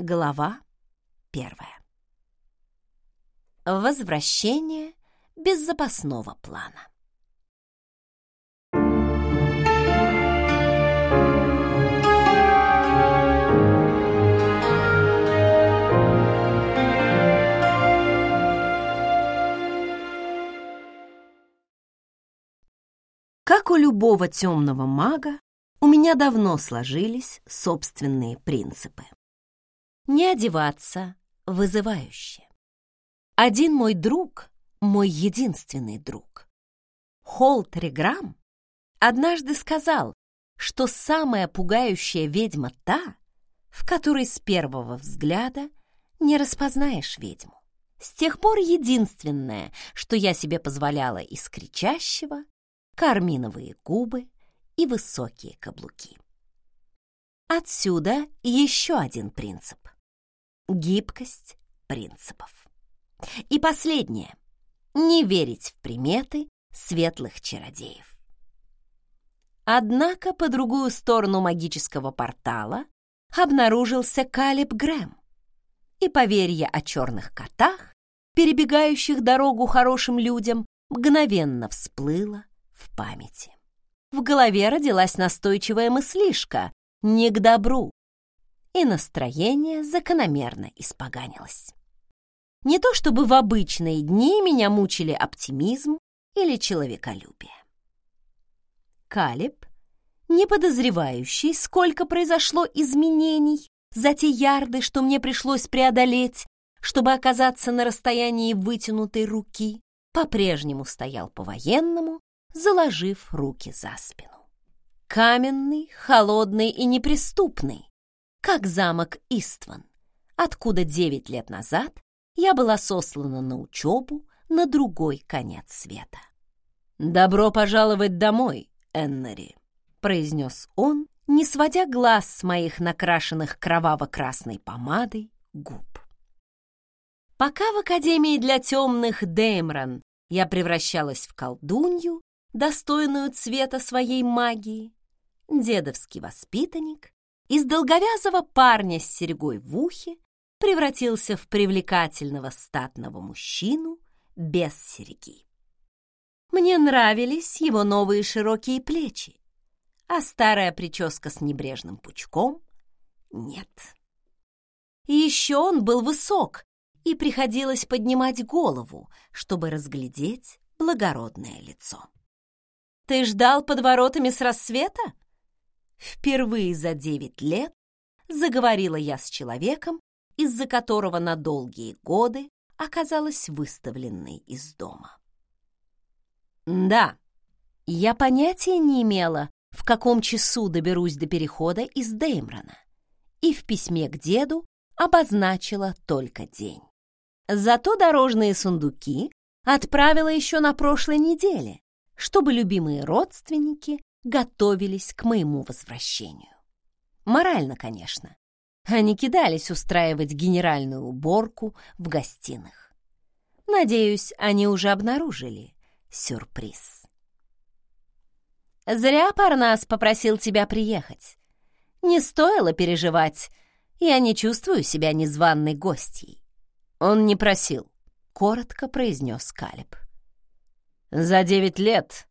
Глава первая. Возвращение без запасного плана. Как у любого темного мага, у меня давно сложились собственные принципы. Не одеваться вызывающе. Один мой друг, мой единственный друг, Холл Триграм, однажды сказал, что самая пугающая ведьма та, в которой с первого взгляда не распознаешь ведьму. С тех пор единственное, что я себе позволяла из кричащего, карминовые губы и высокие каблуки. Отсюда еще один принцип. Гибкость принципов. И последнее. Не верить в приметы светлых чародеев. Однако по другую сторону магического портала обнаружился Калиб Грэм. И поверье о черных котах, перебегающих дорогу хорошим людям, мгновенно всплыло в памяти. В голове родилась настойчивая мыслишка «не к добру», и настроение закономерно испоганилось. Не то чтобы в обычные дни меня мучили оптимизм или человеколюбие. Калиб, не подозревающий, сколько произошло изменений за те ярды, что мне пришлось преодолеть, чтобы оказаться на расстоянии вытянутой руки, по-прежнему стоял по-военному заложив руки за спину. Каменный, холодный и неприступный, как замок Истван, откуда девять лет назад я была сослана на учебу на другой конец света. «Добро пожаловать домой, Эннери», — произнес он, не сводя глаз с моих накрашенных кроваво-красной помадой губ. Пока в Академии для темных Деймрон я превращалась в колдунью, достойную цвета своей магии, дедовский воспитанник из долговязого парня с серьгой в ухе превратился в привлекательного статного мужчину без серьги. Мне нравились его новые широкие плечи, а старая прическа с небрежным пучком — нет. И еще он был высок, и приходилось поднимать голову, чтобы разглядеть благородное лицо. Ты ждал под воротами с рассвета? Впервые за девять лет заговорила я с человеком, из-за которого на долгие годы оказалась выставленной из дома. Да, я понятия не имела, в каком часу доберусь до перехода из Деймрона, и в письме к деду обозначила только день. Зато дорожные сундуки отправила еще на прошлой неделе, чтобы любимые родственники готовились к моему возвращению. Морально, конечно. Они кидались устраивать генеральную уборку в гостиных. Надеюсь, они уже обнаружили сюрприз. Зря Парнас попросил тебя приехать. Не стоило переживать, я не чувствую себя незваной гостьей. Он не просил, коротко произнес Калиб. За девять лет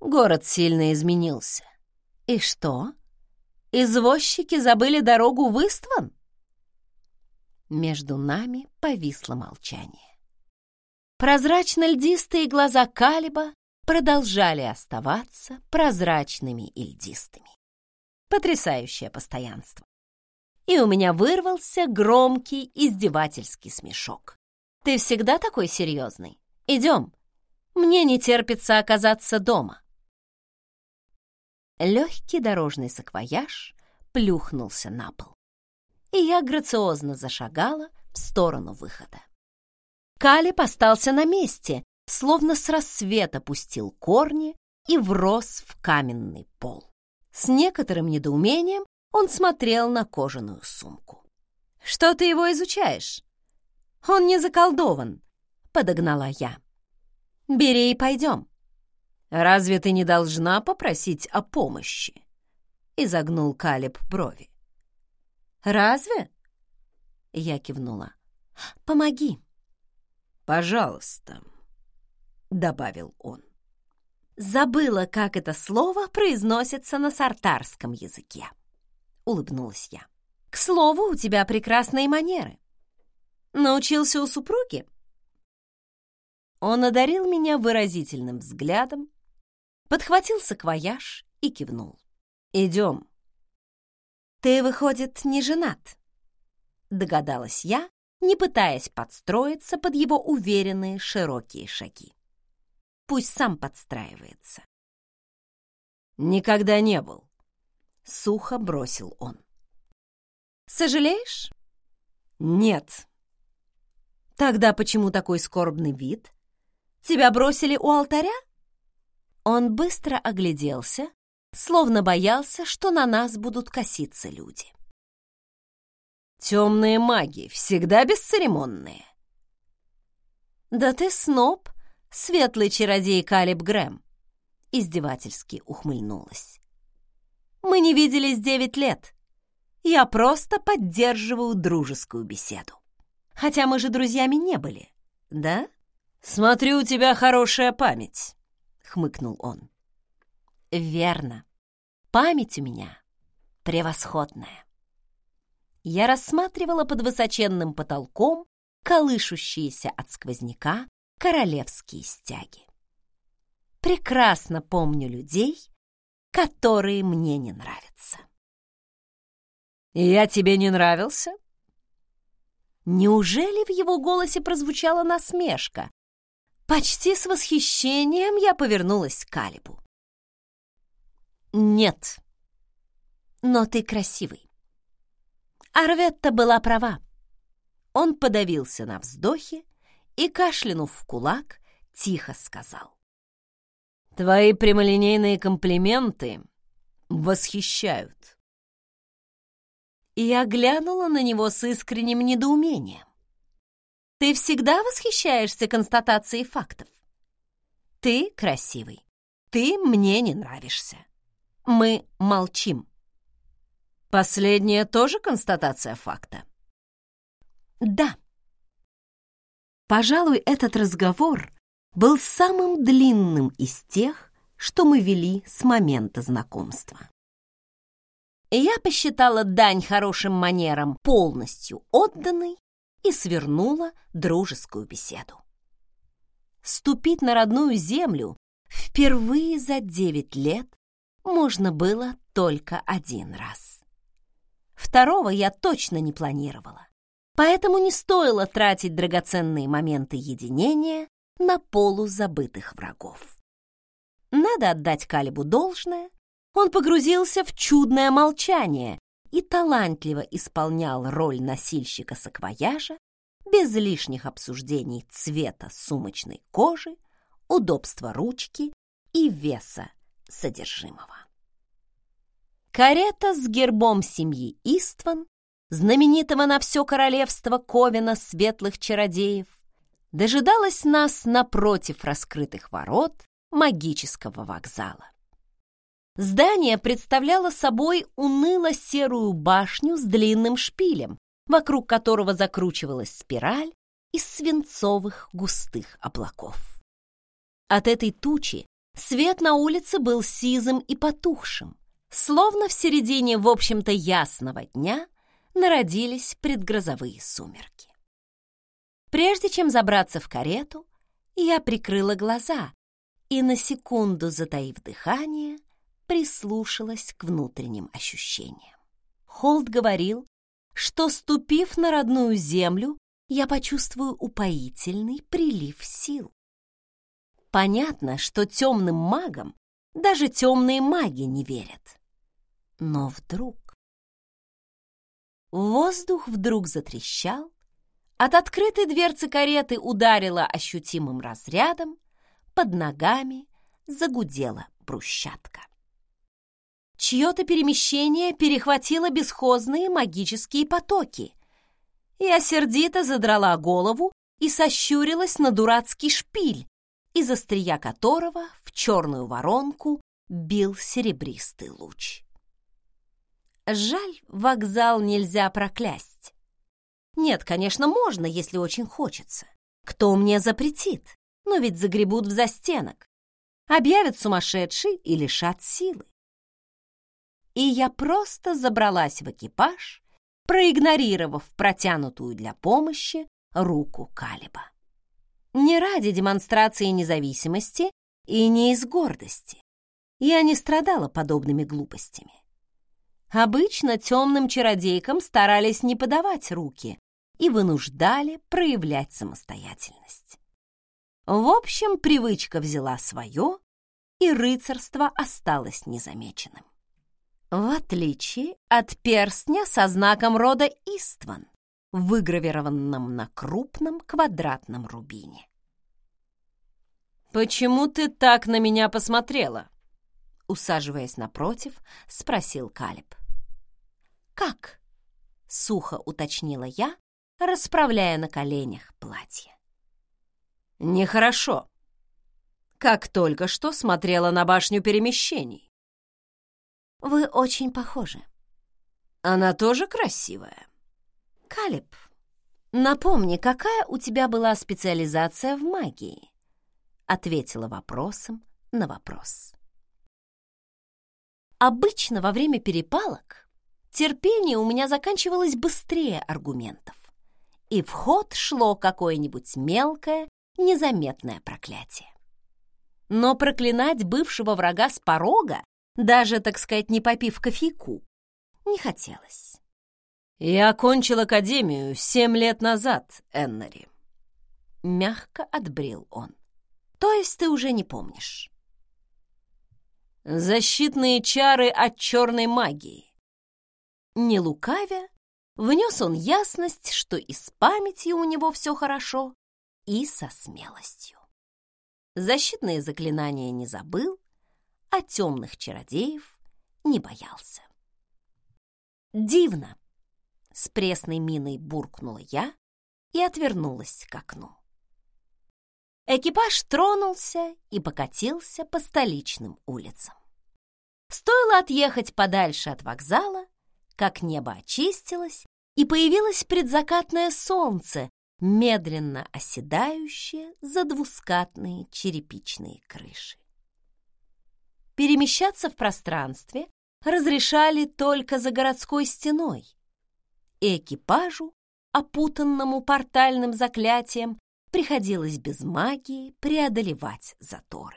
город сильно изменился. И что? Извозчики забыли дорогу в Истван? Между нами повисло молчание. Прозрачно-льдистые глаза Калиба продолжали оставаться прозрачными и льдистыми. Потрясающее постоянство. И у меня вырвался громкий издевательский смешок. «Ты всегда такой серьезный? Идем, мне не терпится оказаться дома. Легкий дорожный саквояж плюхнулся на пол, и я грациозно зашагала в сторону выхода. Калиб остался на месте, словно с рассвета пустил корни и врос в каменный пол. С некоторым недоумением он смотрел на кожаную сумку. «Что ты его изучаешь?» «Он не заколдован», — подогнала я. Бери и пойдем. Разве ты не должна попросить о помощи? Изогнул Калиб брови. Разве? Я кивнула. «Помоги!» «Пожалуйста», — добавил он. Забыла, как это слово произносится на сартарском языке. Улыбнулась я. К слову, у тебя прекрасные манеры. Научился у супруги? Он одарил меня выразительным взглядом, подхватил саквояж и кивнул. «Идем». «Ты, выходит, не женат?» Догадалась я, не пытаясь подстроиться под его уверенные широкие шаги. Пусть сам подстраивается. «Никогда не был», — сухо бросил он. «Сожалеешь?» «Нет». «Тогда почему такой скорбный вид? Тебя бросили у алтаря?» Он быстро огляделся, словно боялся, что на нас будут коситься люди. «Темные маги всегда бесцеремонные». «Да ты сноб, светлый чародей Калиб Грэм!» Издевательски ухмыльнулась. «Мы не виделись девять лет. Я просто поддерживаю дружескую беседу. Хотя мы же друзьями не были, да?» «Смотрю, у тебя хорошая память», — хмыкнул он. «Верно. Память у меня превосходная». Я рассматривала под высоченным потолком колышущиеся от сквозняка королевские стяги. Прекрасно помню людей, которые мне не нравятся. «Я тебе не нравился?» Неужели в его голосе прозвучала насмешка? Почти с восхищением я повернулась к Калибу. «Нет, но ты красивый». Арветта была права. Он подавился на вздохе и, кашлянув в кулак, тихо сказал. «Твои прямолинейные комплименты восхищают». И я глянула на него с искренним недоумением. «Ты всегда восхищаешься констатацией фактов? Ты красивый, ты мне не нравишься. Мы молчим». Последняя тоже констатация факта? Да. Пожалуй, этот разговор был самым длинным из тех, что мы вели с момента знакомства. Я посчитала дань хорошим манерам полностью отданной и свернула дружескую беседу. Ступить на родную землю впервые за девять лет можно было только один раз. Второго я точно не планировала. Поэтому не стоило тратить драгоценные моменты единения на полузабытых врагов. Надо отдать Калибу должное. Он погрузился в чудное молчание и талантливо исполнял роль носильщика саквояжа без лишних обсуждений цвета сумочной кожи, удобства ручки и веса содержимого. Карета с гербом семьи Истван знаменитого на все королевство Ковина светлых чародеев, дожидалась нас напротив раскрытых ворот магического вокзала. Здание представляло собой уныло-серую башню с длинным шпилем, вокруг которого закручивалась спираль из свинцовых густых облаков. От этой тучи свет на улице был сизым и потухшим, словно в середине, в общем-то, ясного дня – народились предгрозовые сумерки. Прежде чем забраться в карету, я прикрыла глаза и на секунду, затаив дыхание, прислушалась к внутренним ощущениям. Холд говорил, что, ступив на родную землю, я почувствую упоительный прилив сил. Понятно, что темным магам даже темные маги не верят. Но вдруг... Воздух вдруг затрещал, от открытой дверцы кареты ударило ощутимым разрядом, под ногами загудела брусчатка. Чье-то перемещение перехватило бесхозные магические потоки. Я сердито задрала голову и сощурилась на дурацкий шпиль, из острия которого в черную воронку бил серебристый луч. Жаль, вокзал нельзя проклясть. Нет, конечно, можно, если очень хочется. Кто мне запретит? Но ведь загребут в застенок. Объявят сумасшедший и лишат силы. И я просто забралась в экипаж, проигнорировав протянутую для помощи руку Калиба. Не ради демонстрации независимости и не из гордости. Я не страдала подобными глупостями. Обычно темным чародейкам старались не подавать руки и вынуждали проявлять самостоятельность. В общем, привычка взяла свое, и рыцарство осталось незамеченным. В отличие от перстня со знаком рода Истван, выгравированном на крупном квадратном рубине. «Почему ты так на меня посмотрела?» Усаживаясь напротив, спросил Калиб. «Как?» — сухо уточнила я, расправляя на коленях платье. «Нехорошо. Как только что смотрела на башню перемещений». «Вы очень похожи». «Она тоже красивая». «Калиб, напомни, какая у тебя была специализация в магии?» Ответила вопросом на вопрос. Обычно во время перепалок терпение у меня заканчивалось быстрее аргументов, и в ход шло какое-нибудь мелкое, незаметное проклятие. Но проклинать бывшего врага с порога, даже, так сказать, не попив кофейку, не хотелось. «Я окончил академию семь лет назад, Эннери», — мягко отбрил он. «То есть ты уже не помнишь?» «Защитные чары от черной магии». Не лукавя, внес он ясность, что и с памятью у него все хорошо, и со смелостью. Защитные заклинания не забыл, а темных чародеев не боялся. Дивно, с пресной миной буркнула я и отвернулась к окну. Экипаж тронулся и покатился по столичным улицам. Стоило отъехать подальше от вокзала, как небо очистилось, и появилось предзакатное солнце, медленно оседающее за двускатные черепичные крыши. Перемещаться в пространстве разрешали только за городской стеной, и экипажу, опутанному портальным заклятием, приходилось без магии преодолевать заторы.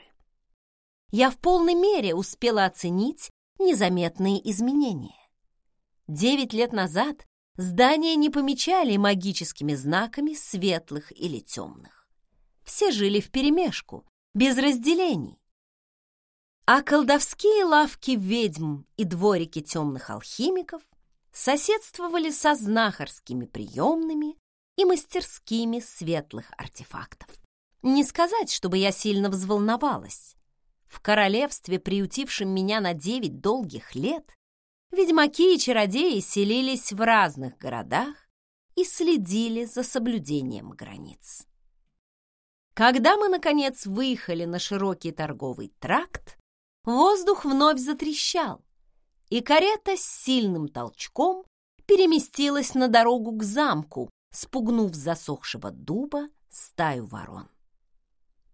Я в полной мере успела оценить незаметные изменения. Девять лет назад здания не помечали магическими знаками светлых или темных. Все жили вперемешку, без разделений. А колдовские лавки ведьм и дворики темных алхимиков соседствовали со знахарскими приемными и мастерскими светлых артефактов. Не сказать, чтобы я сильно взволновалась. В королевстве, приютившем меня на девять долгих лет, ведьмаки и чародеи селились в разных городах и следили за соблюдением границ. Когда мы, наконец, выехали на широкий торговый тракт, воздух вновь затрещал, и карета с сильным толчком переместилась на дорогу к замку, спугнув засохшего дуба стаю ворон.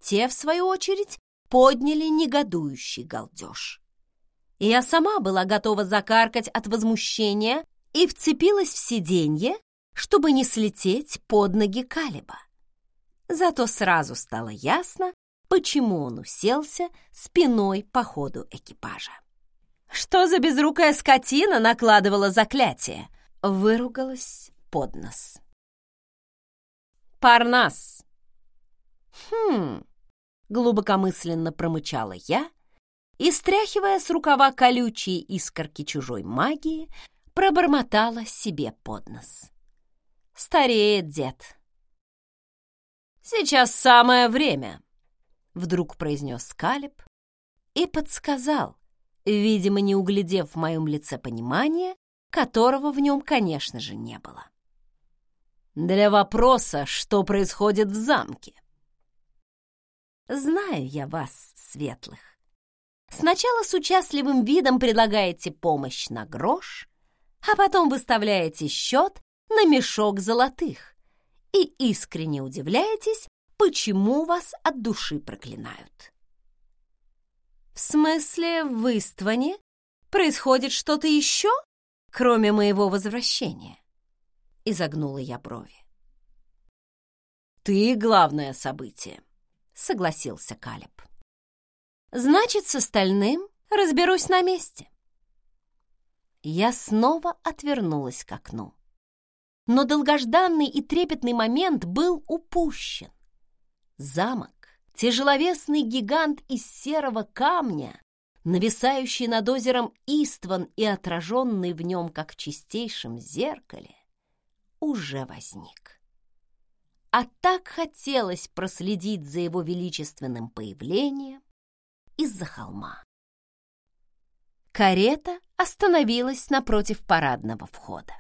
Те, в свою очередь, подняли негодующий галдеж. Я сама была готова закаркать от возмущения и вцепилась в сиденье, чтобы не слететь под ноги Калиба. Зато сразу стало ясно, почему он уселся спиной по ходу экипажа. Что за безрукая скотина накладывала заклятие? Выругалась под нос. Парнас. Хм, глубокомысленно промычала я и, стряхивая с рукава колючие искорки чужой магии, пробормотала себе под нос. Стареет дед. «Сейчас самое время», — вдруг произнес Калиб и подсказал, видимо, не углядев в моем лице понимания, которого в нем, конечно же, не было. Для вопроса, что происходит в замке. Знаю я вас, светлых. Сначала с участливым видом предлагаете помощь на грош, а потом выставляете счет на мешок золотых и искренне удивляетесь, почему вас от души проклинают. В смысле, в Истване происходит что-то еще, кроме моего возвращения? Изогнула я брови. Ты главное событие, согласился Калеб. Значит, с остальным разберусь на месте. Я снова отвернулась к окну. Но долгожданный и трепетный момент был упущен. Замок, тяжеловесный гигант из серого камня, нависающий над озером Истван и отраженный в нем, как в чистейшем зеркале, уже возник. А так хотелось проследить за его величественным появлением из-за холма. Карета остановилась напротив парадного входа.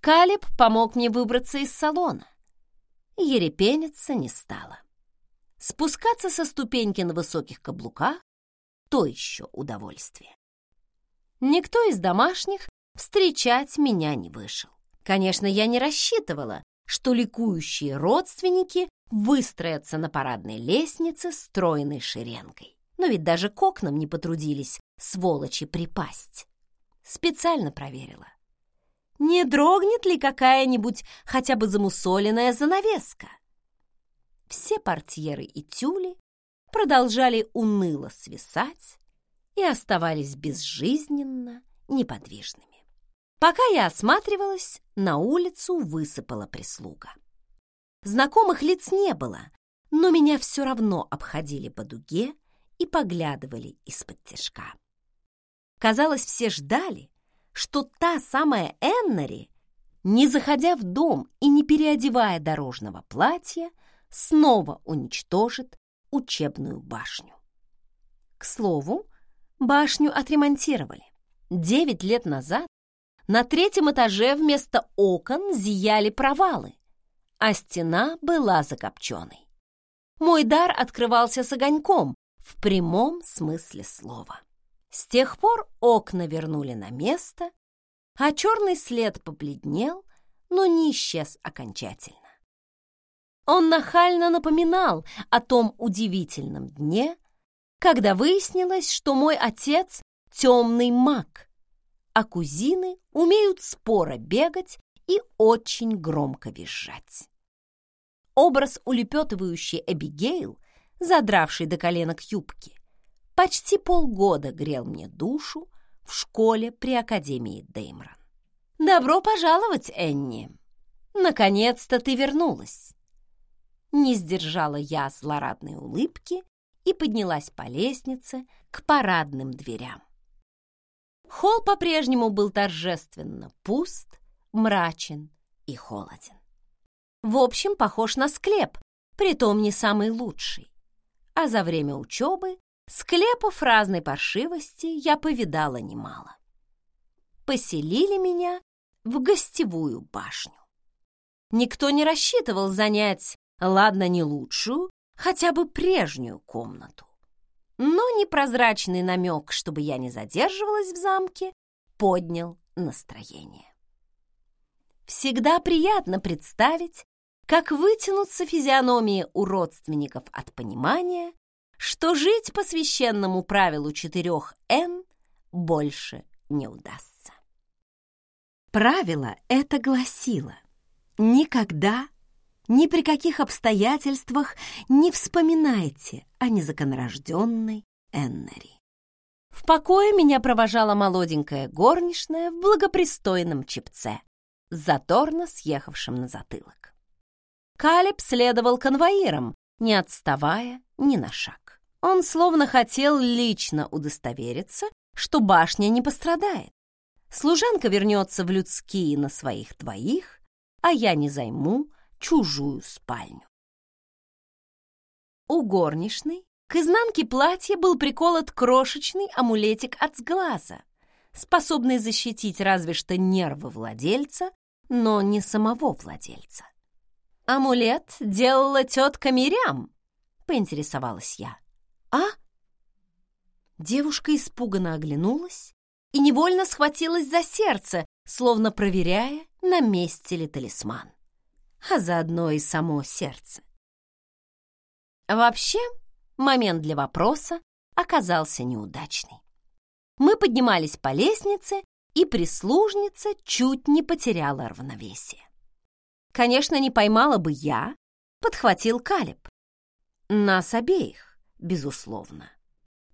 Калиб помог мне выбраться из салона. Ерепениться не стало. Спускаться со ступеньки на высоких каблуках — то еще удовольствие. Никто из домашних встречать меня не вышел. Конечно, я не рассчитывала, что ликующие родственники выстроятся на парадной лестнице стройной шеренгой. Но ведь даже к окнам не потрудились сволочи припасть. Специально проверила. Не дрогнет ли какая-нибудь хотя бы замусоленная занавеска? Все портьеры и тюли продолжали уныло свисать и оставались безжизненно неподвижными. Пока я осматривалась, на улицу высыпала прислуга. Знакомых лиц не было, но меня все равно обходили по дуге и поглядывали из-под тяжка. Казалось, все ждали, что та самая Эннери, не заходя в дом и не переодевая дорожного платья, снова уничтожит учебную башню. К слову, башню отремонтировали. Девять лет назад на третьем этаже вместо окон зияли провалы, а стена была закопченной. Мой дар открывался с огоньком, в прямом смысле слова. С тех пор окна вернули на место, а черный след побледнел, но не исчез окончательно. Он нахально напоминал о том удивительном дне, когда выяснилось, что мой отец — темный маг, а кузины умеют споро бегать и очень громко визжать. Образ улепетывающей Эбигейл задравший до коленок юбки, почти полгода грел мне душу в школе при Академии Деймрон. «Добро пожаловать, Энни! Наконец-то ты вернулась!» Не сдержала я злорадной улыбки и поднялась по лестнице к парадным дверям. Холл по-прежнему был торжественно пуст, мрачен и холоден. В общем, похож на склеп, притом не самый лучший а за время учебы склепов разной паршивости я повидала немало. Поселили меня в гостевую башню. Никто не рассчитывал занять, ладно, не лучшую, хотя бы прежнюю комнату. Но непрозрачный намек, чтобы я не задерживалась в замке, поднял настроение. Всегда приятно представить, как вытянутся физиономии у родственников от понимания, что жить по священному правилу четырех «Н» больше не удастся. Правило это гласило «Никогда, ни при каких обстоятельствах не вспоминайте о незаконорожденной Эннери». В покое меня провожала молоденькая горничная в благопристойном чепце, заторно съехавшем на затылок. Калиб следовал конвоиром, не отставая ни на шаг. Он словно хотел лично удостовериться, что башня не пострадает. Служанка вернется в людские на своих двоих, а я не займу чужую спальню. У горничной к изнанке платья был приколот крошечный амулетик от сглаза, способный защитить разве что нервы владельца, но не самого владельца. «Амулет делала тетка Мирям?» — поинтересовалась я. «А?» Девушка испуганно оглянулась и невольно схватилась за сердце, словно проверяя, на месте ли талисман, а заодно и само сердце. Вообще, момент для вопроса оказался неудачный. Мы поднимались по лестнице, и прислужница чуть не потеряла равновесие. Конечно, не поймала бы я, подхватил Калиб. Нас обеих, безусловно.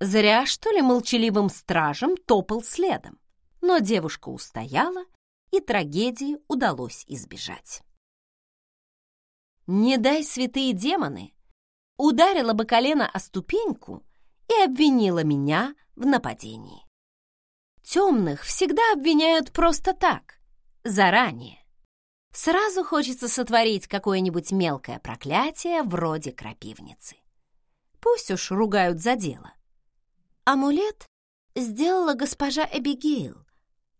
Зря, что ли, молчаливым стражем топал следом. Но девушка устояла, и трагедии удалось избежать. Не дай святые демоны, ударила бы колено о ступеньку и обвинила меня в нападении. Темных всегда обвиняют просто так, заранее. Сразу хочется сотворить какое-нибудь мелкое проклятие вроде крапивницы. Пусть уж ругают за дело. Амулет сделала госпожа Эбигейл,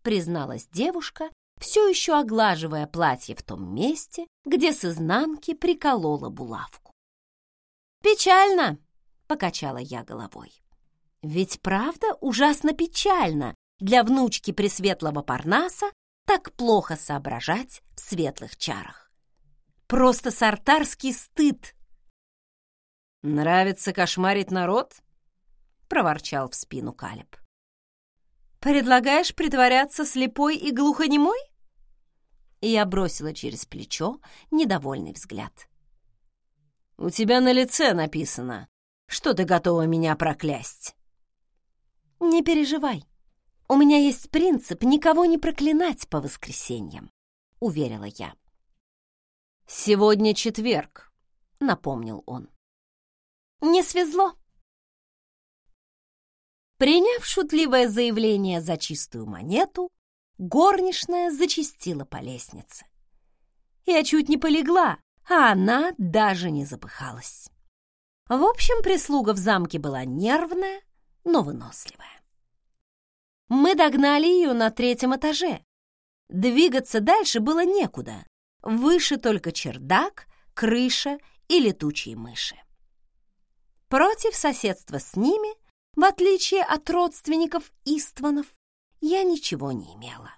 призналась девушка, все еще оглаживая платье в том месте, где с изнанки приколола булавку. «Печально!» — покачала я головой. «Ведь правда ужасно печально для внучки Пресветлого Парнаса так плохо соображать в светлых чарах. Просто сартарский стыд. «Нравится кошмарить народ?» — проворчал в спину Калеб. «Предлагаешь притворяться слепой и глухонемой?» Я бросила через плечо недовольный взгляд. «У тебя на лице написано, что ты готова меня проклясть». «Не переживай», «У меня есть принцип никого не проклинать по воскресеньям», — уверила я. «Сегодня четверг», — напомнил он. «Не свезло». Приняв шутливое заявление за чистую монету, горничная зачистила по лестнице. Я чуть не полегла, а она даже не запыхалась. В общем, прислуга в замке была нервная, но выносливая. Мы догнали ее на третьем этаже. Двигаться дальше было некуда. Выше только чердак, крыша и летучие мыши. Против соседства с ними, в отличие от родственников Истванов, я ничего не имела.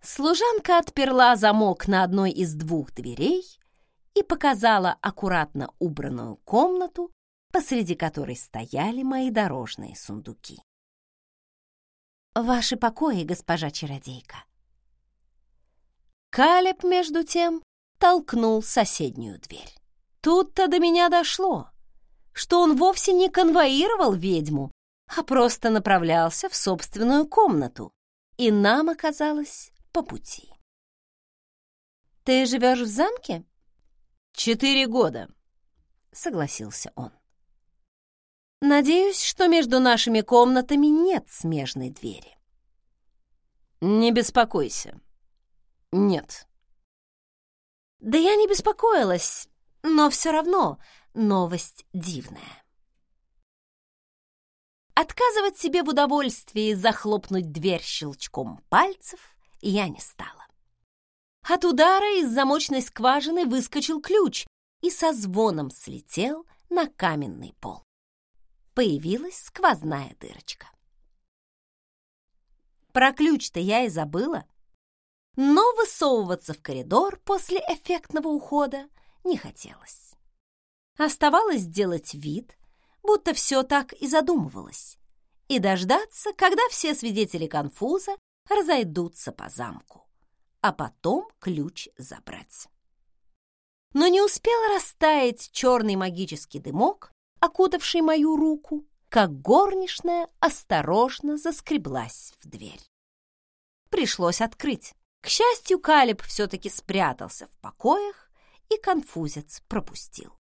Служанка отперла замок на одной из двух дверей и показала аккуратно убранную комнату, посреди которой стояли мои дорожные сундуки. «Ваши покои, госпожа чародейка». Калеб, между тем, толкнул соседнюю дверь. Тут-то до меня дошло, что он вовсе не конвоировал ведьму, а просто направлялся в собственную комнату, и нам оказалось по пути. «Ты живешь в замке?» «Четыре года», — согласился он. Надеюсь, что между нашими комнатами нет смежной двери. Не беспокойся. Нет. Да я не беспокоилась, но все равно новость дивная. Отказывать себе в удовольствии захлопнуть дверь щелчком пальцев я не стала. От удара из замочной скважины выскочил ключ и со звоном слетел на каменный пол появилась сквозная дырочка. Про ключ-то я и забыла. Но высовываться в коридор после эффектного ухода не хотелось. Оставалось сделать вид, будто все так и задумывалось, и дождаться, когда все свидетели конфуза разойдутся по замку, а потом ключ забрать. Но не успел растаять черный магический дымок, окутавший мою руку, как горничная осторожно заскреблась в дверь. Пришлось открыть. К счастью, Калиб все-таки спрятался в покоях, и конфузец пропустил.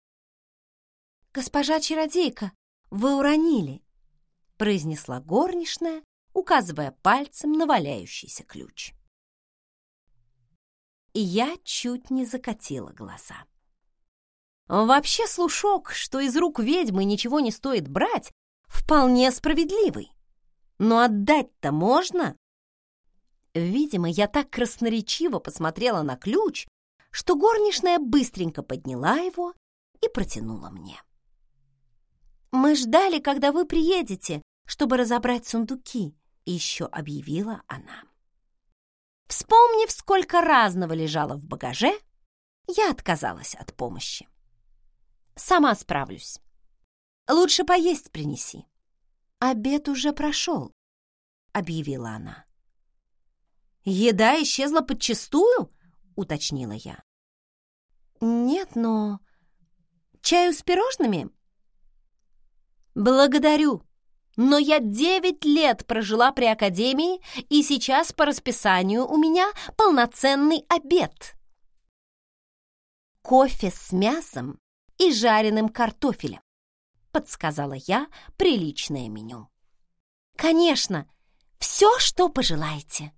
«Госпожа чародейка, вы уронили», — произнесла горничная, указывая пальцем на валяющийся ключ. И я чуть не закатила глаза. Вообще слушок, что из рук ведьмы ничего не стоит брать, вполне справедливый. Но отдать-то можно? Видимо, я так красноречиво посмотрела на ключ, что горничная быстренько подняла его и протянула мне. «Мы ждали, когда вы приедете, чтобы разобрать сундуки», — еще объявила она. Вспомнила, сколько разного лежало в багаже, я отказалась от помощи. Сама справлюсь. Лучше поесть принеси. Обед уже прошел, объявила она. Еда исчезла подчистую? Уточнила я. Нет, но чаю с пирожными? Благодарю, но я девять лет прожила при академии, и сейчас по расписанию у меня полноценный обед. Кофе с мясом и жареным картофелем, подсказала я приличное меню. Конечно, все, что пожелаете.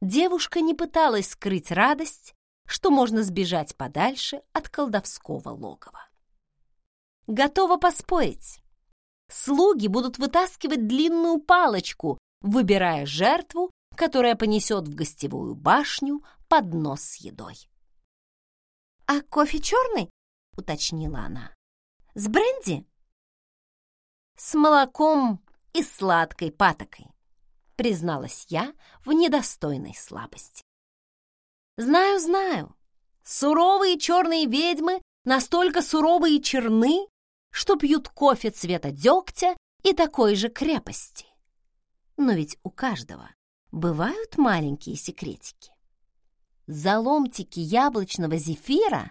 Девушка не пыталась скрыть радость, что можно сбежать подальше от колдовского логова. Готова поспорить. Слуги будут вытаскивать длинную палочку, выбирая жертву, которая понесет в гостевую башню поднос с едой. «А кофе черный?» — уточнила она. «С бренди?» «С молоком и сладкой патокой», — призналась я в недостойной слабости. «Знаю, знаю, суровые черные ведьмы настолько суровые и черны, что пьют кофе цвета дегтя и такой же крепости. Но ведь у каждого бывают маленькие секретики. За ломтики яблочного зефира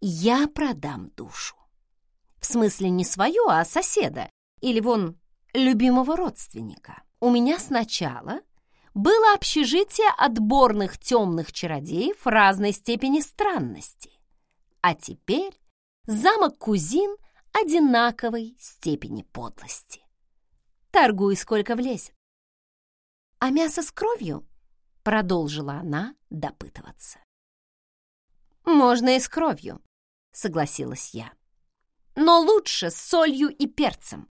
я продам душу. В смысле не свою, а соседа или вон любимого родственника. У меня сначала было общежитие отборных темных чародеев разной степени странности. А теперь замок кузин одинаковой степени подлости. Торгуй, сколько влезет. А мясо с кровью? Продолжила она допытываться. Можно и с кровью, согласилась я. Но лучше с солью и перцем.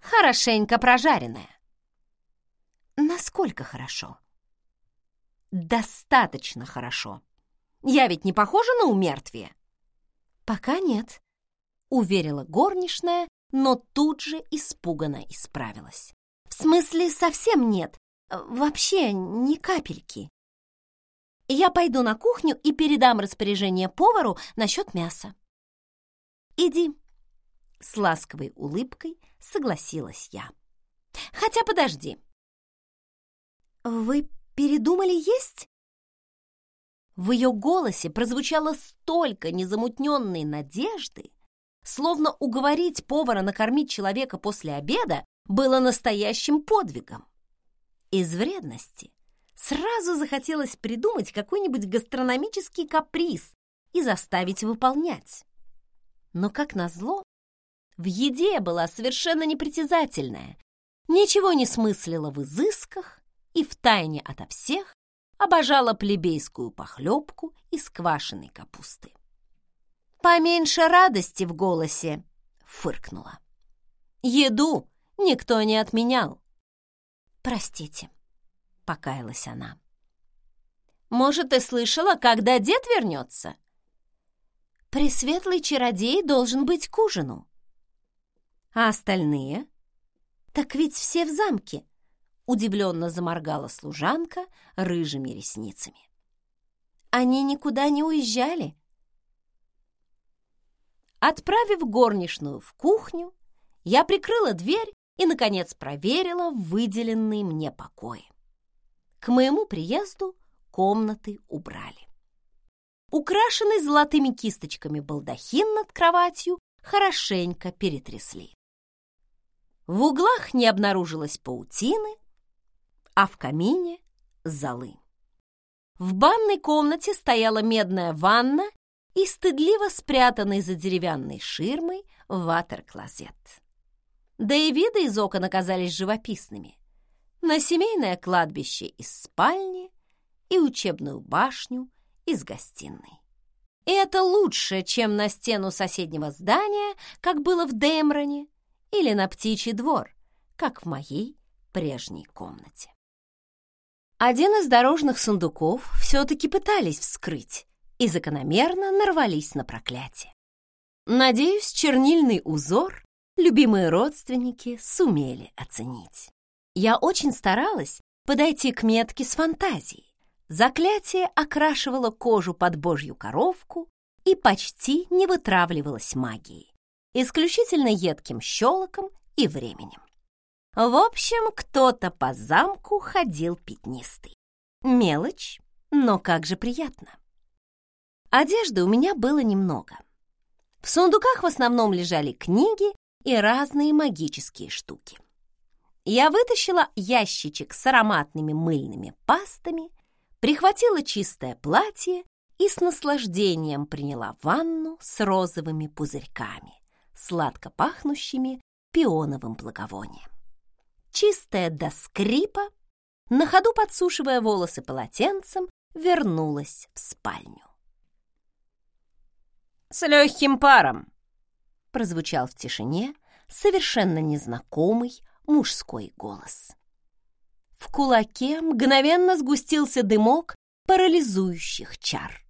Хорошенько прожаренное. Насколько хорошо? Достаточно хорошо. Я ведь не похожа на умертвие? Пока нет, уверила горничная, но тут же испуганно исправилась. В смысле, совсем нет. Вообще ни капельки. Я пойду на кухню и передам распоряжение повару насчет мяса. Иди. С ласковой улыбкой согласилась я. Хотя подожди. Вы передумали есть? В ее голосе прозвучало столько незамутненной надежды, словно уговорить повара накормить человека после обеда было настоящим подвигом. Из вредности сразу захотелось придумать какой-нибудь гастрономический каприз и заставить выполнять. Но, как назло, в еде была совершенно непритязательная, ничего не смыслила в изысках и втайне ото всех обожала плебейскую похлебку из квашеной капусты. «Поменьше радости в голосе!» — фыркнула. «Еду никто не отменял!» «Простите», — покаялась она. «Может, ты слышала, когда дед вернется?» «Пресветлый чародей должен быть к ужину». «А остальные?» «Так ведь все в замке», — удивленно заморгала служанка рыжими ресницами. «Они никуда не уезжали», Отправив горничную в кухню, я прикрыла дверь и, наконец, проверила выделенные мне покои. К моему приезду комнаты убрали. Украшенный золотыми кисточками балдахин над кроватью хорошенько перетрясли. В углах не обнаружилось паутины, а в камине — золы. В банной комнате стояла медная ванна и стыдливо спрятанный за деревянной ширмой ватер-клозет. Да и виды из окон оказались живописными. На семейное кладбище из спальни и учебную башню из гостиной. И это лучше, чем на стену соседнего здания, как было в Демроне, или на птичий двор, как в моей прежней комнате. Один из дорожных сундуков все-таки пытались вскрыть, и закономерно нарвались на проклятие. Надеюсь, чернильный узор любимые родственники сумели оценить. Я очень старалась подойти к метке с фантазией, Заклятие окрашивало кожу под божью коровку и почти не вытравливалось магией, исключительно едким щелоком и временем. В общем, кто-то по замку ходил пятнистый. Мелочь, но как же приятно. Одежды у меня было немного. В сундуках в основном лежали книги и разные магические штуки. Я вытащила ящичек с ароматными мыльными пастами, прихватила чистое платье и с наслаждением приняла ванну с розовыми пузырьками, сладко пахнущими пионовым благовонием. Чистая до скрипа, на ходу подсушивая волосы полотенцем, вернулась в спальню. «С легким паром!» прозвучал в тишине совершенно незнакомый мужской голос. В кулаке мгновенно сгустился дымок парализующих чар.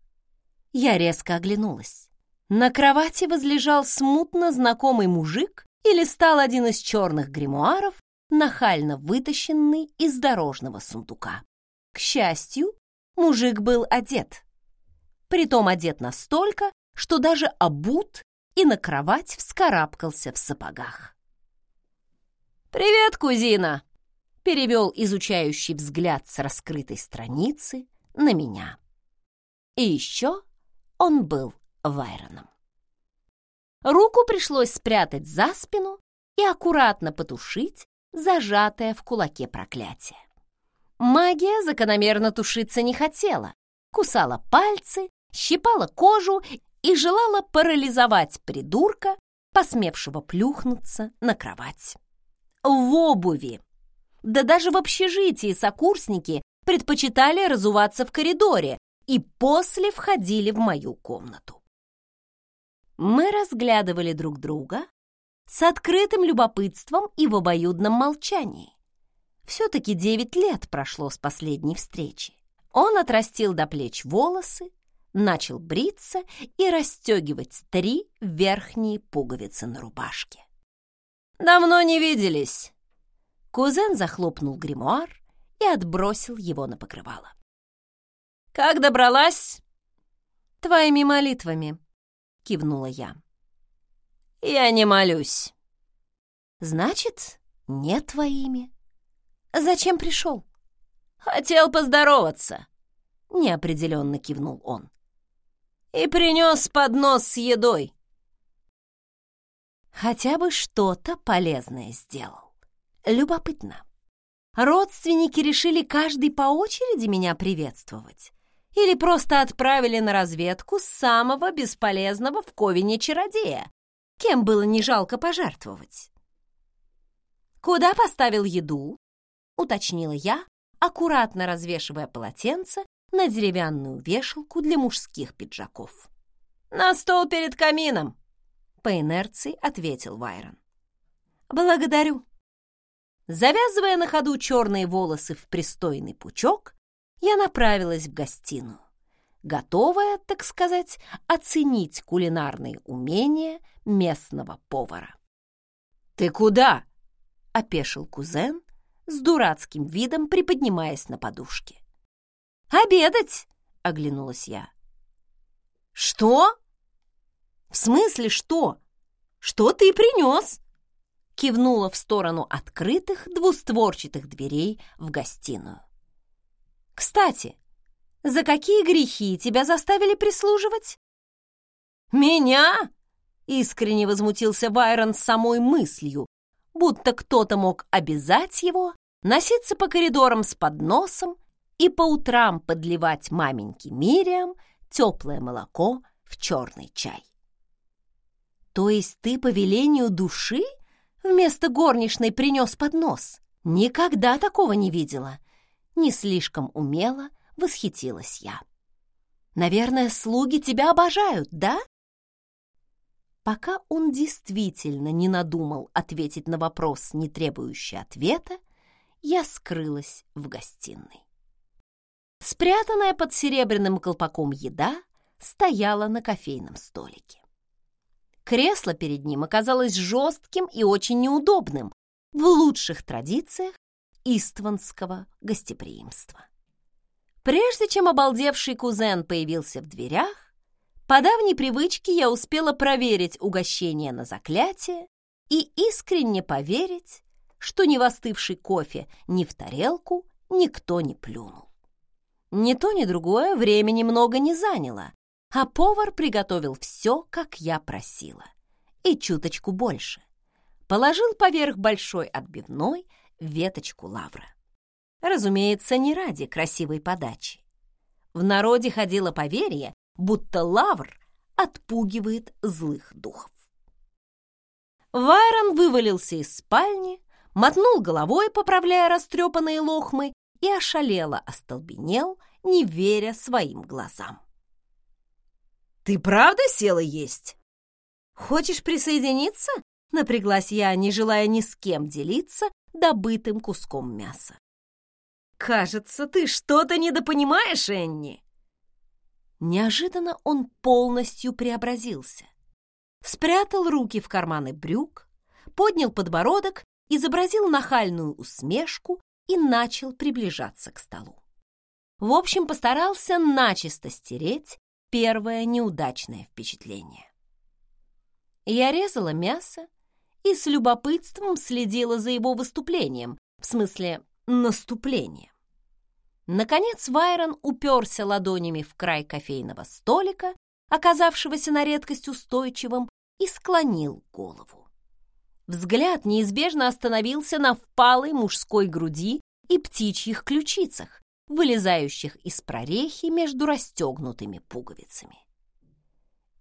Я резко оглянулась. На кровати возлежал смутно знакомый мужик или стал один из черных гримуаров, нахально вытащенный из дорожного сундука. К счастью, мужик был одет. Притом одет настолько, что даже обут и на кровать вскарабкался в сапогах. «Привет, кузина!» — перевел изучающий взгляд с раскрытой страницы на меня. И еще он был Вайроном. Руку пришлось спрятать за спину и аккуратно потушить зажатое в кулаке проклятие. Магия закономерно тушиться не хотела, кусала пальцы, щипала кожу и желала парализовать придурка, посмевшего плюхнуться на кровать. В обуви. Да даже в общежитии сокурсники предпочитали разуваться в коридоре и после входили в мою комнату. Мы разглядывали друг друга с открытым любопытством и в обоюдном молчании. Все-таки девять лет прошло с последней встречи. Он отрастил до плеч волосы, начал бриться и расстегивать три верхние пуговицы на рубашке. «Давно не виделись!» Кузен захлопнул гримуар и отбросил его на покрывало. «Как добралась?» «Твоими молитвами», — кивнула я. «Я не молюсь». «Значит, не твоими. Зачем пришел?» «Хотел поздороваться», — неопределенно кивнул он и принес поднос с едой. Хотя бы что-то полезное сделал. Любопытно. Родственники решили каждый по очереди меня приветствовать? Или просто отправили на разведку самого бесполезного в Ковине чародея, кем было не жалко пожертвовать? «Куда поставил еду?» — уточнила я, аккуратно развешивая полотенце на деревянную вешалку для мужских пиджаков. «На стол перед камином!» По инерции ответил Вайрон. «Благодарю». Завязывая на ходу черные волосы в пристойный пучок, я направилась в гостиную, готовая, так сказать, оценить кулинарные умения местного повара. «Ты куда?» — опешил кузен, с дурацким видом приподнимаясь на подушке. «Обедать!» — оглянулась я. «Что?» «В смысле что? Что ты принес?» Кивнула в сторону открытых двустворчатых дверей в гостиную. «Кстати, за какие грехи тебя заставили прислуживать?» «Меня?» — искренне возмутился Байрон самой мыслью, будто кто-то мог обязать его носиться по коридорам с подносом и по утрам подливать маменьке Мириам теплое молоко в черный чай. То есть ты по велению души вместо горничной принес поднос? Никогда такого не видела. Не слишком умело восхитилась я. Наверное, слуги тебя обожают, да? Пока он действительно не надумал ответить на вопрос, не требующий ответа, я скрылась в гостиной. Спрятанная под серебряным колпаком еда стояла на кофейном столике. Кресло перед ним оказалось жестким и очень неудобным в лучших традициях истванского гостеприимства. Прежде чем обалдевший кузен появился в дверях, по давней привычке я успела проверить угощение на заклятие и искренне поверить, что ни в остывший кофе, ни в тарелку никто не плюнул. Ни то, ни другое времени много не заняло, а повар приготовил все, как я просила, и чуточку больше. Положил поверх большой отбивной веточку лавра. Разумеется, не ради красивой подачи. В народе ходило поверье, будто лавр отпугивает злых духов. Вайрон вывалился из спальни, мотнул головой, поправляя растрепанные лохмы, и ошалело остолбенел, не веря своим глазам. «Ты правда села есть?» «Хочешь присоединиться?» — напряглась я, не желая ни с кем делиться добытым куском мяса. «Кажется, ты что-то недопонимаешь, Энни!» Неожиданно он полностью преобразился. Спрятал руки в карманы брюк, поднял подбородок, изобразил нахальную усмешку и начал приближаться к столу. В общем, постарался начисто стереть первое неудачное впечатление. Я резала мясо и с любопытством следила за его выступлением, в смысле наступлением. Наконец Вайрон уперся ладонями в край кофейного столика, оказавшегося на редкость устойчивым, и склонил голову. Взгляд неизбежно остановился на впалой мужской груди и птичьих ключицах, вылезающих из прорехи между расстегнутыми пуговицами.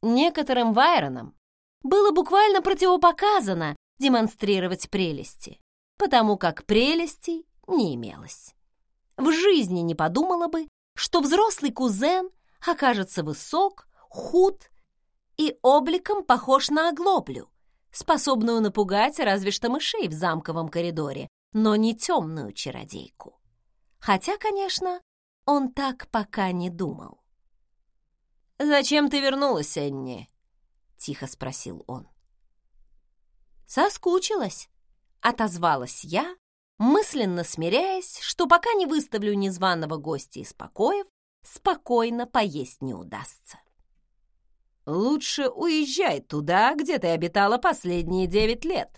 Некоторым Вайронам было буквально противопоказано демонстрировать прелести, потому как прелестей не имелось. В жизни не подумала бы, что взрослый кузен окажется высок, худ и обликом похож на оглоблю, способную напугать разве что мышей в замковом коридоре, но не темную чародейку. Хотя, конечно, он так пока не думал. «Зачем ты вернулась, Энни?» — тихо спросил он. «Соскучилась», — отозвалась я, мысленно смиряясь, что пока не выставлю незваного гостя из покоев, спокойно поесть не удастся. «Лучше уезжай туда, где ты обитала последние девять лет.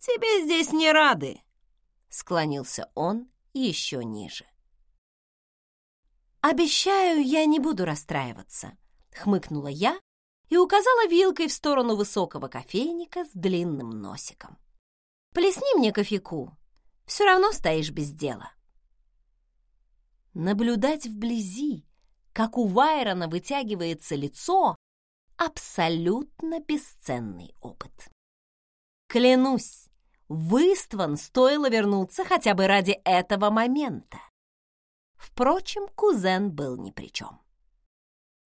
Тебе здесь не рады», — склонился он еще ниже. «Обещаю, я не буду расстраиваться», — хмыкнула я и указала вилкой в сторону высокого кофейника с длинным носиком. «Плесни мне кофейку, все равно стоишь без дела». Наблюдать вблизи, как у Вайрона вытягивается лицо, абсолютно бесценный опыт. Клянусь, в Истван стоило вернуться хотя бы ради этого момента. Впрочем, кузен был ни при чем.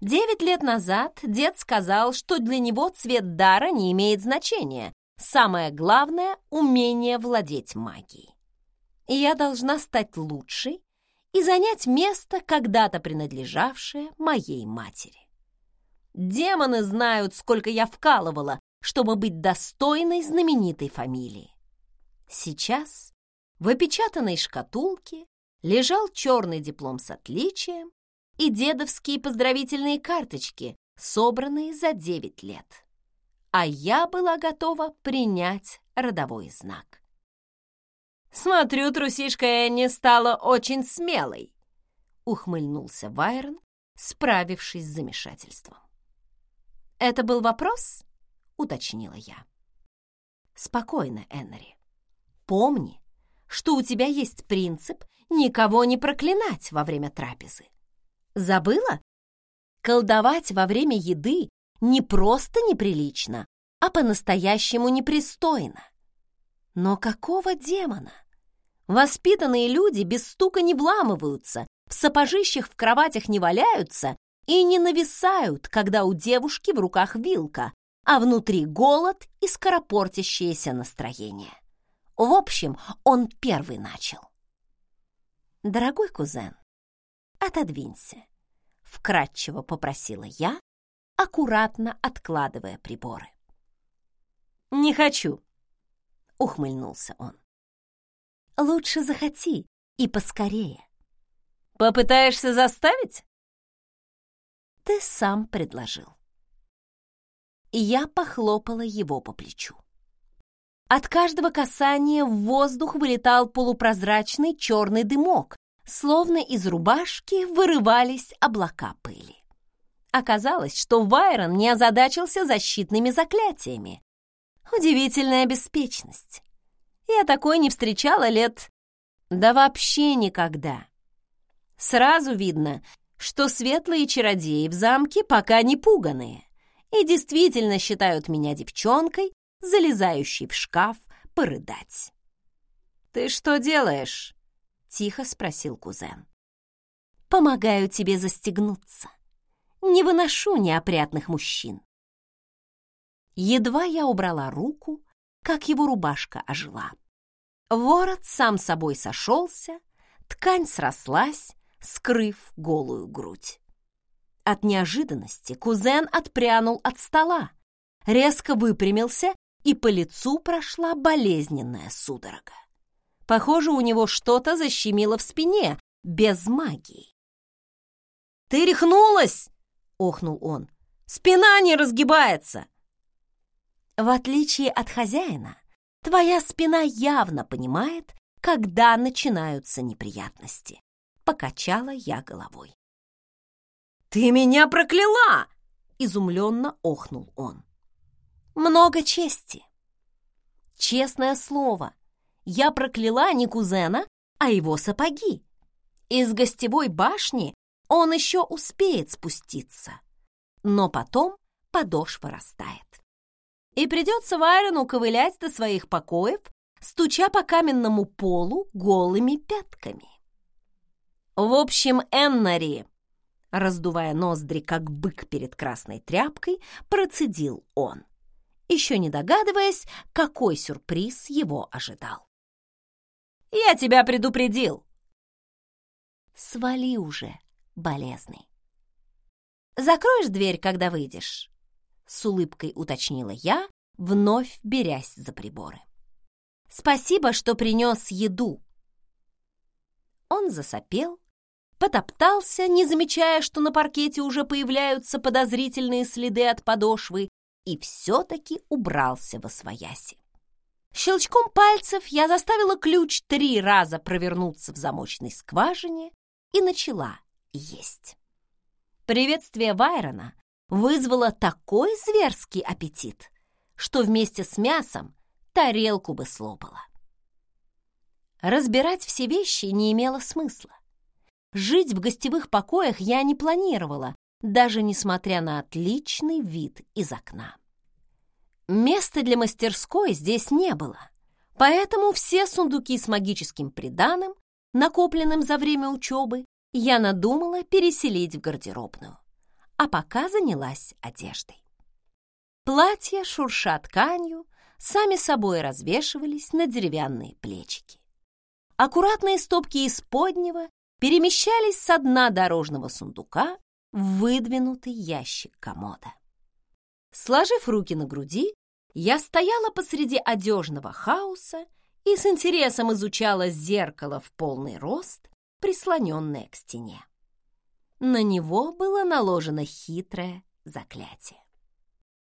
Девять лет назад дед сказал, что для него цвет дара не имеет значения. Самое главное — умение владеть магией. Я должна стать лучшей и занять место, когда-то принадлежавшее моей матери. Демоны знают, сколько я вкалывала, чтобы быть достойной знаменитой фамилии. Сейчас в опечатанной шкатулке лежал черный диплом с отличием и дедовские поздравительные карточки, собранные за 9 лет. А я была готова принять родовой знак. «Смотрю, трусишка Энни стала очень смелой», — ухмыльнулся Вайрон, справившись с замешательством. «Это был вопрос?» — уточнила я. «Спокойно, Эннери. Помни, что у тебя есть принцип никого не проклинать во время трапезы. Забыла? Колдовать во время еды не просто неприлично, а по-настоящему непристойно. Но какого демона? Воспитанные люди без стука не вламываются, в сапожищах в кроватях не валяются и не нависают, когда у девушки в руках вилка, а внутри голод и скоропортящееся настроение. В общем, он первый начал. «Дорогой кузен, отодвинься», — вкратчиво попросила я, аккуратно откладывая приборы. «Не хочу», — ухмыльнулся он. «Лучше захоти и поскорее. Попытаешься заставить? Ты сам предложил. Я похлопала его по плечу. От каждого касания в воздух вылетал полупрозрачный черный дымок, словно из рубашки вырывались облака пыли. Оказалось, что Вайрон не озадачился защитными заклятиями. Удивительная беспечность. Я такой не встречала лет... Да вообще никогда. Сразу видно, что светлые чародеи в замке пока не пуганые и действительно считают меня девчонкой, залезающей в шкаф порыдать. «Ты что делаешь?» — тихо спросил кузен. «Помогаю тебе застегнуться. Не выношу неопрятных мужчин». Едва я убрала руку, как его рубашка ожила. Ворот сам собой сошелся, ткань срослась, скрыв голую грудь. От неожиданности кузен отпрянул от стола, резко выпрямился, и по лицу прошла болезненная судорога. Похоже, у него что-то защемило в спине, без магии. «Ты рехнулась!» — охнул он. «Спина не разгибается!» В отличие от хозяина, твоя спина явно понимает, когда начинаются неприятности. Покачала я головой. «Ты меня прокляла!» — изумленно охнул он. «Много чести. Честное слово, я прокляла не кузена, а его сапоги. Из гостевой башни он еще успеет спуститься, но потом подошва растает. И придется Вайрону ковылять до своих покоев, стуча по каменному полу голыми пятками. В общем, Эннари, раздувая ноздри, как бык перед красной тряпкой, процедил он, еще не догадываясь, какой сюрприз его ожидал. «Я тебя предупредил!» «Свали уже, болезный!» «Закроешь дверь, когда выйдешь?» С улыбкой уточнила я, вновь берясь за приборы. «Спасибо, что принес еду!» Он засопел, потоптался, не замечая, что на паркете уже появляются подозрительные следы от подошвы, и все-таки убрался во свояси. Щелчком пальцев я заставила ключ три раза провернуться в замочной скважине и начала есть. Приветствие Вайрона вызвало такой зверский аппетит, что вместе с мясом тарелку бы слопала. Разбирать все вещи не имело смысла. Жить в гостевых покоях я не планировала, даже несмотря на отличный вид из окна. Места для мастерской здесь не было, поэтому все сундуки с магическим приданым, накопленным за время учебы, я надумала переселить в гардеробную, а пока занялась одеждой. Платья, шурша тканью, сами собой развешивались на деревянные плечики. Аккуратные стопки из поднего перемещались со дна дорожного сундука в выдвинутый ящик комода. Сложив руки на груди, я стояла посреди одежного хаоса и с интересом изучала зеркало в полный рост, прислоненное к стене. На него было наложено хитрое заклятие.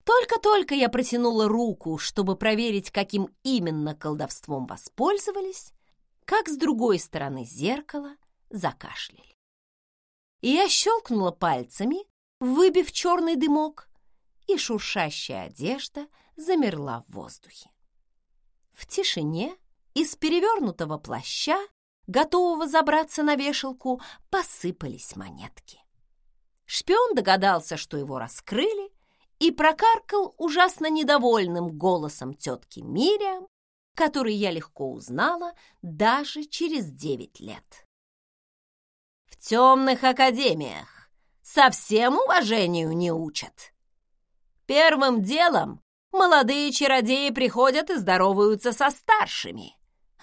Только-только я протянула руку, чтобы проверить, каким именно колдовством воспользовались, как с другой стороны зеркала закашляли. И я щелкнула пальцами, выбив черный дымок, и шуршащая одежда замерла в воздухе. В тишине из перевернутого плаща, готового забраться на вешалку, посыпались монетки. Шпион догадался, что его раскрыли, и прокаркал ужасно недовольным голосом тетки Мириам, который я легко узнала даже через девять лет. В темных академиях совсем уважению не учат. Первым делом молодые чародеи приходят и здороваются со старшими,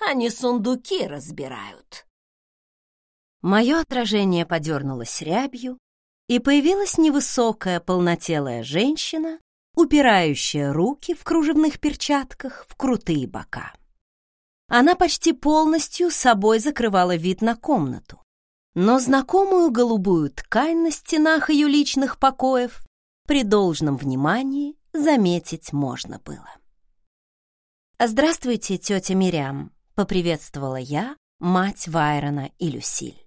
они сундуки разбирают. Мое отражение подернулось рябью, и появилась невысокая полнотелая женщина, упирающая руки в кружевных перчатках в крутые бока. Она почти полностью собой закрывала вид на комнату, но знакомую голубую ткань на стенах ее личных покоев при должном внимании заметить можно было. «Здравствуйте, тетя Мирям», — поприветствовала я мать Вайрона и Люсиль.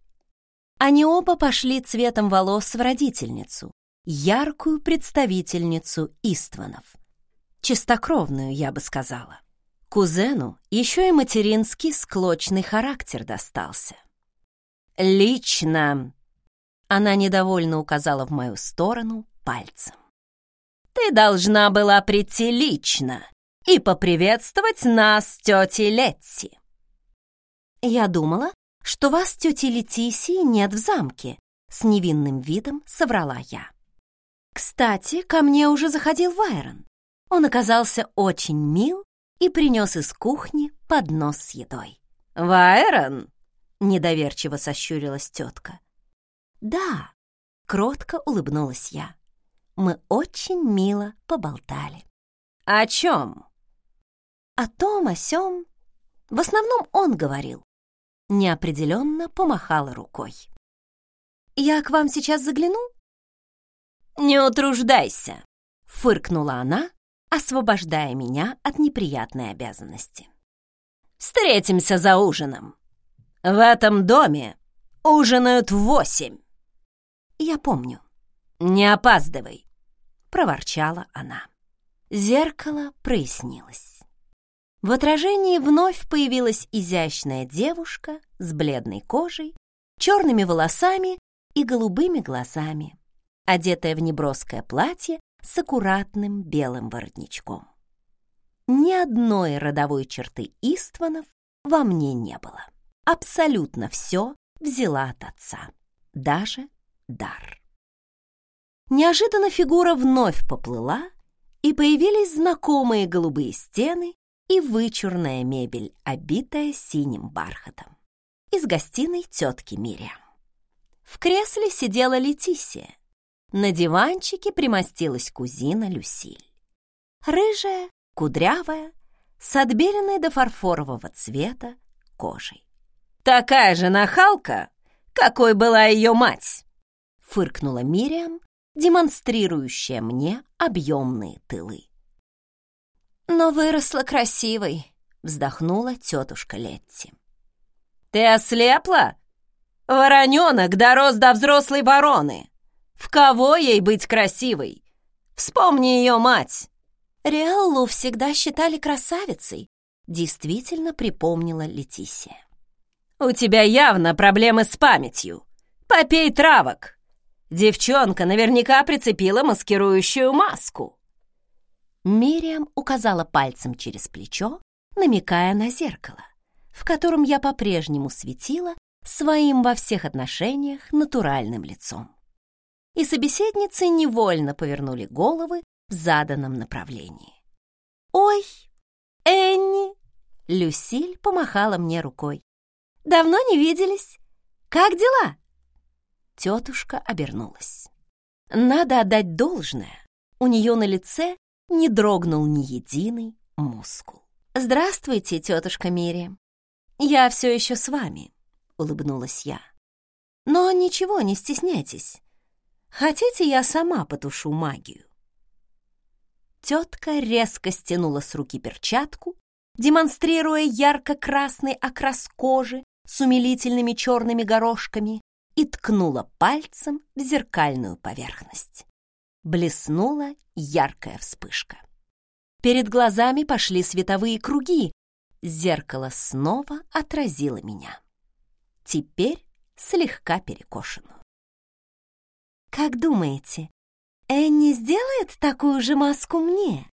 Они оба пошли цветом волос в родительницу, яркую представительницу Истванов. Чистокровную, я бы сказала. Кузену еще и материнский склочный характер достался. «Лично!» Она недовольно указала в мою сторону пальцем. «Ты должна была прийти лично и поприветствовать нас, тети Летти!» «Я думала, что вас, тети Летисии, нет в замке», с невинным видом соврала я. Кстати, ко мне уже заходил Вайрон. Он оказался очень мил и принес из кухни поднос с едой. «Вайрон?» — недоверчиво сощурилась тетка. «Да», — кротко улыбнулась я. Мы очень мило поболтали. «О чем?» «О том, о сём. В основном он говорил. Неопределенно помахала рукой. «Я к вам сейчас загляну?» «Не утруждайся», — фыркнула она, освобождая меня от неприятной обязанности. «Встретимся за ужином. В этом доме ужинают в восемь». «Я помню». «Не опаздывай», — проворчала она. Зеркало прояснилось. В отражении вновь появилась изящная девушка с бледной кожей, черными волосами и голубыми глазами, одетая в неброское платье с аккуратным белым воротничком. Ни одной родовой черты Истванов во мне не было. Абсолютно все взяла от отца, даже дар. Неожиданно фигура вновь поплыла, и появились знакомые голубые стены и вычурная мебель, обитая синим бархатом. Из гостиной тетки Мириам. В кресле сидела Летисия. На диванчике примостилась кузина Люсиль. Рыжая, кудрявая, с отбеленной до фарфорового цвета кожей. «Такая же нахалка, какой была ее мать!» фыркнула Мириам, демонстрирующая мне объемные тылы. «Но выросла красивой», — вздохнула тетушка Летти. «Ты ослепла? Вороненок дорос до взрослой вороны. В кого ей быть красивой? Вспомни ее мать!» Риэллу всегда считали красавицей, действительно припомнила Летисия. «У тебя явно проблемы с памятью. Попей травок. Девчонка наверняка прицепила маскирующую маску». Мириам указала пальцем через плечо, намекая на зеркало, в котором я по-прежнему светила своим во всех отношениях натуральным лицом. И собеседницы невольно повернули головы в заданном направлении. «Ой, Энни!» Люсиль помахала мне рукой. «Давно не виделись. Как дела?» Тетушка обернулась. Надо отдать должное. У нее на лице не дрогнул ни единый мускул. «Здравствуйте, тетушка Мири. Я все еще с вами», — улыбнулась я. «Но ничего, не стесняйтесь. Хотите, я сама потушу магию?» Тетка резко стянула с руки перчатку, демонстрируя ярко-красный окрас кожи с умилительными черными горошками и ткнула пальцем в зеркальную поверхность блеснула яркая вспышка. Перед глазами пошли световые круги. Зеркало снова отразило меня. Теперь слегка перекошенную. «Как думаете, Энни сделает такую же маску мне?»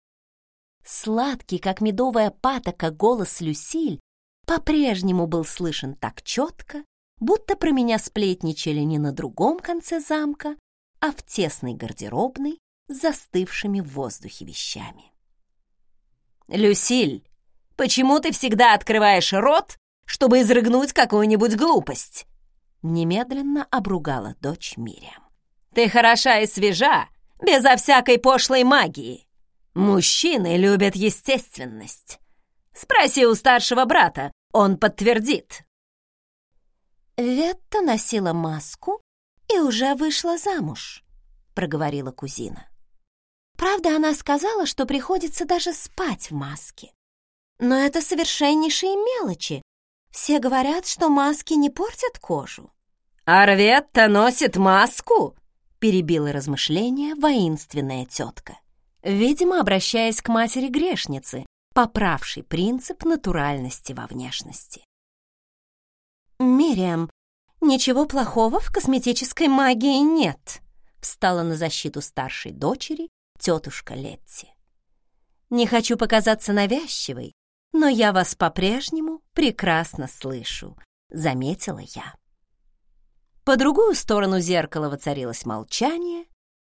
Сладкий, как медовая патока, голос Люсиль по-прежнему был слышен так четко, будто про меня сплетничали не на другом конце замка, а в тесной гардеробной с застывшими в воздухе вещами. «Люсиль, почему ты всегда открываешь рот, чтобы изрыгнуть какую-нибудь глупость?» Немедленно обругала дочь Мириам. «Ты хороша и свежа, безо всякой пошлой магии. Мужчины любят естественность. Спроси у старшего брата, он подтвердит». Ветта носила маску и уже вышла замуж, проговорила кузина. Правда, она сказала, что приходится даже спать в маске. Но это совершеннейшие мелочи. Все говорят, что маски не портят кожу. «Арветта носит маску?» — перебила размышления воинственная тетка. Видимо, обращаясь к матери грешницы, поправший принцип натуральности во внешности. «Мириам, ничего плохого в косметической магии нет», — встала на защиту старшей дочери тетушка Летти. «Не хочу показаться навязчивой, но я вас по-прежнему прекрасно слышу», — заметила я. По другую сторону зеркала воцарилось молчание,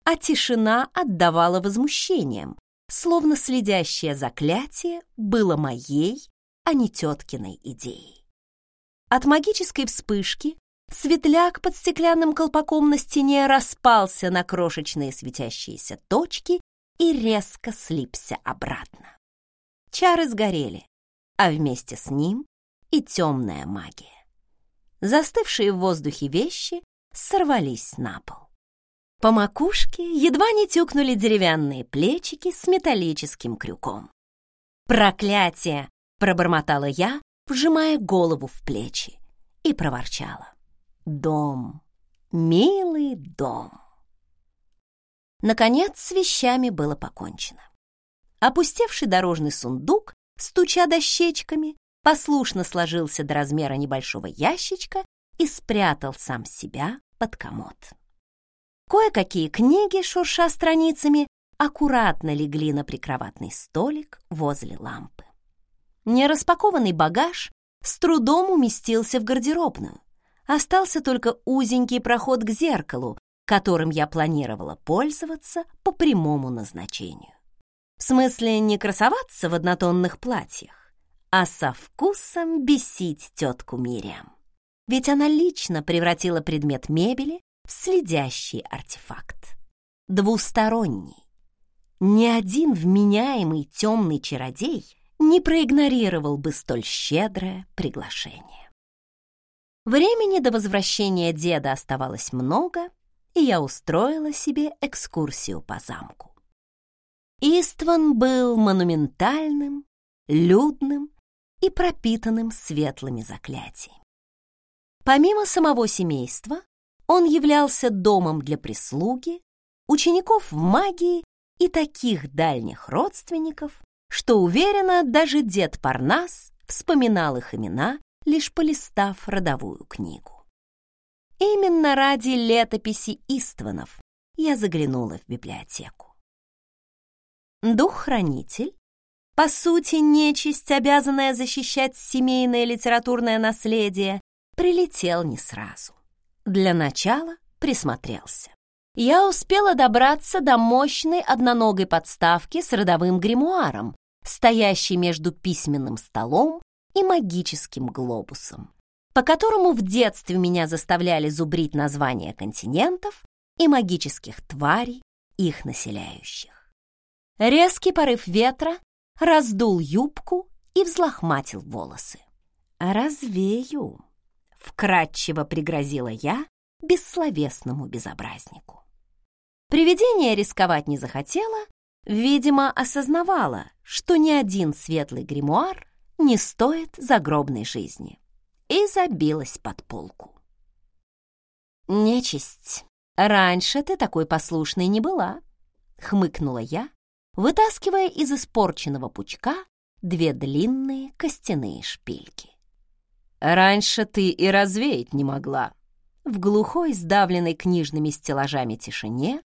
а тишина отдавала возмущением, словно следящее заклятие было моей, а не теткиной идеей. От магической вспышки светляк под стеклянным колпаком на стене распался на крошечные светящиеся точки и резко слипся обратно. Чары сгорели, а вместе с ним и темная магия застывшие в воздухе вещи сорвались на пол. По макушке едва не тюкнули деревянные плечики с металлическим крюком. «Проклятие!» — пробормотала я, вжимая голову в плечи, и проворчала. «Дом, милый дом!» Наконец с вещами было покончено. Опустевший дорожный сундук, стуча дощечками, послушно сложился до размера небольшого ящичка и спрятал сам себя под комод. Кое-какие книги, шурша страницами, аккуратно легли на прикроватный столик возле лампы. Нераспакованный багаж с трудом уместился в гардеробную. Остался только узенький проход к зеркалу, которым я планировала пользоваться по прямому назначению. В смысле, не красоваться в однотонных платьях, а со вкусом бесить тетку Мириам. Ведь она лично превратила предмет мебели в следящий артефакт. Двусторонний. Ни один вменяемый темный чародей не проигнорировал бы столь щедрое приглашение. Времени до возвращения деда оставалось много, и я устроила себе экскурсию по замку. Истван был монументальным, людным и пропитанным светлыми заклятиями. Помимо самого семейства, он являлся домом для прислуги, учеников в магии и таких дальних родственников, что, уверенно, даже дед Парнас вспоминал их имена, лишь полистав родовую книгу. Именно ради летописи Истванов я заглянула в библиотеку. Дух-хранитель по сути, нечисть, обязанная защищать семейное литературное наследие, прилетел не сразу. Для начала присмотрелся. Я успела добраться до мощной одноногой подставки с родовым гримуаром, стоящей между письменным столом и магическим глобусом, по которому в детстве меня заставляли зубрить названия континентов и магических тварей, их населяющих. Резкий порыв ветра раздул юбку и взлохматил волосы. «Развею», — вкратчиво пригрозила я бессловесному безобразнику. Привидение рисковать не захотело, видимо, осознавала, что ни один светлый гримуар не стоит загробной жизни, и забилась под полку. «Нечисть, раньше ты такой послушной не была», — хмыкнула я, вытаскивая из испорченного пучка две длинные костяные шпильки. «Раньше ты и развеять не могла». В глухой, сдавленной книжными стеллажами тишине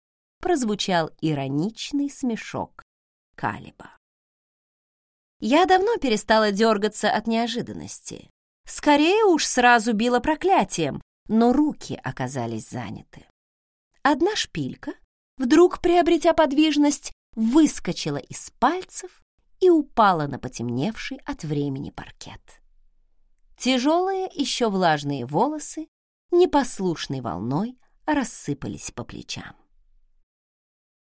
прозвучал ироничный смешок Калиба. Я давно перестала дергаться от неожиданности. Скорее уж сразу била проклятием, но руки оказались заняты. Одна шпилька, вдруг приобретя подвижность, выскочила из пальцев и упала на потемневший от времени паркет. Тяжелые, еще влажные волосы непослушной волной рассыпались по плечам.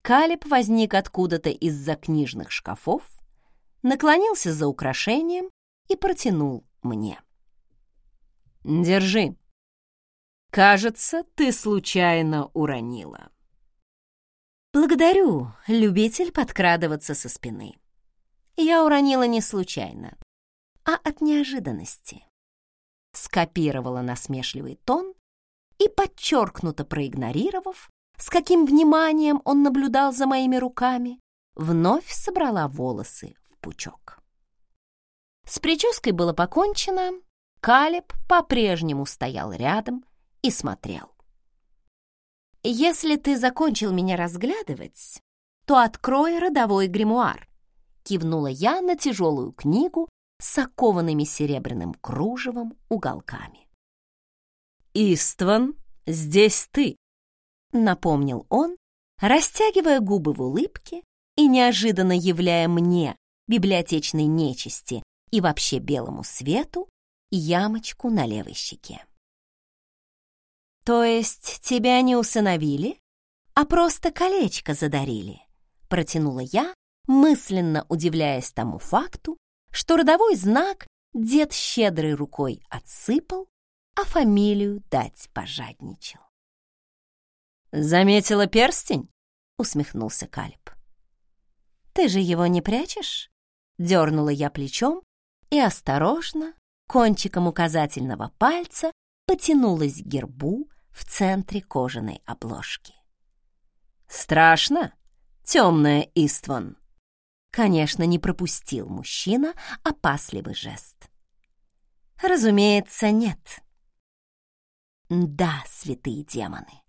Калиб возник откуда-то из-за книжных шкафов, наклонился за украшением и протянул мне. «Держи, Кажется, ты случайно уронила. Благодарю, любитель подкрадываться со спины. Я уронила не случайно, а от неожиданности. Скопировала насмешливый тон и, подчеркнуто проигнорировав, с каким вниманием он наблюдал за моими руками, вновь собрала волосы пучок. С прической было покончено, Калеб по-прежнему стоял рядом и смотрел. «Если ты закончил меня разглядывать, то открой родовой гримуар», кивнула я на тяжелую книгу с окованными серебряным кружевом уголками. «Истван, здесь ты», — напомнил он, растягивая губы в улыбке и неожиданно являя мне, библиотечной нечисти и вообще белому свету, ямочку на левой щеке. «То есть тебя не усыновили, а просто колечко задарили?» Протянула я, мысленно удивляясь тому факту, что родовой знак дед щедрой рукой отсыпал, а фамилию дать пожадничал. «Заметила перстень?» — усмехнулся Калиб. «Ты же его не прячешь?» — дернула я плечом и осторожно, кончиком указательного пальца, потянулась к гербу в центре кожаной обложки. «Страшно, темная Истван?» Конечно, не пропустил мужчина опасливый жест. «Разумеется, нет». «Да, святые демоны.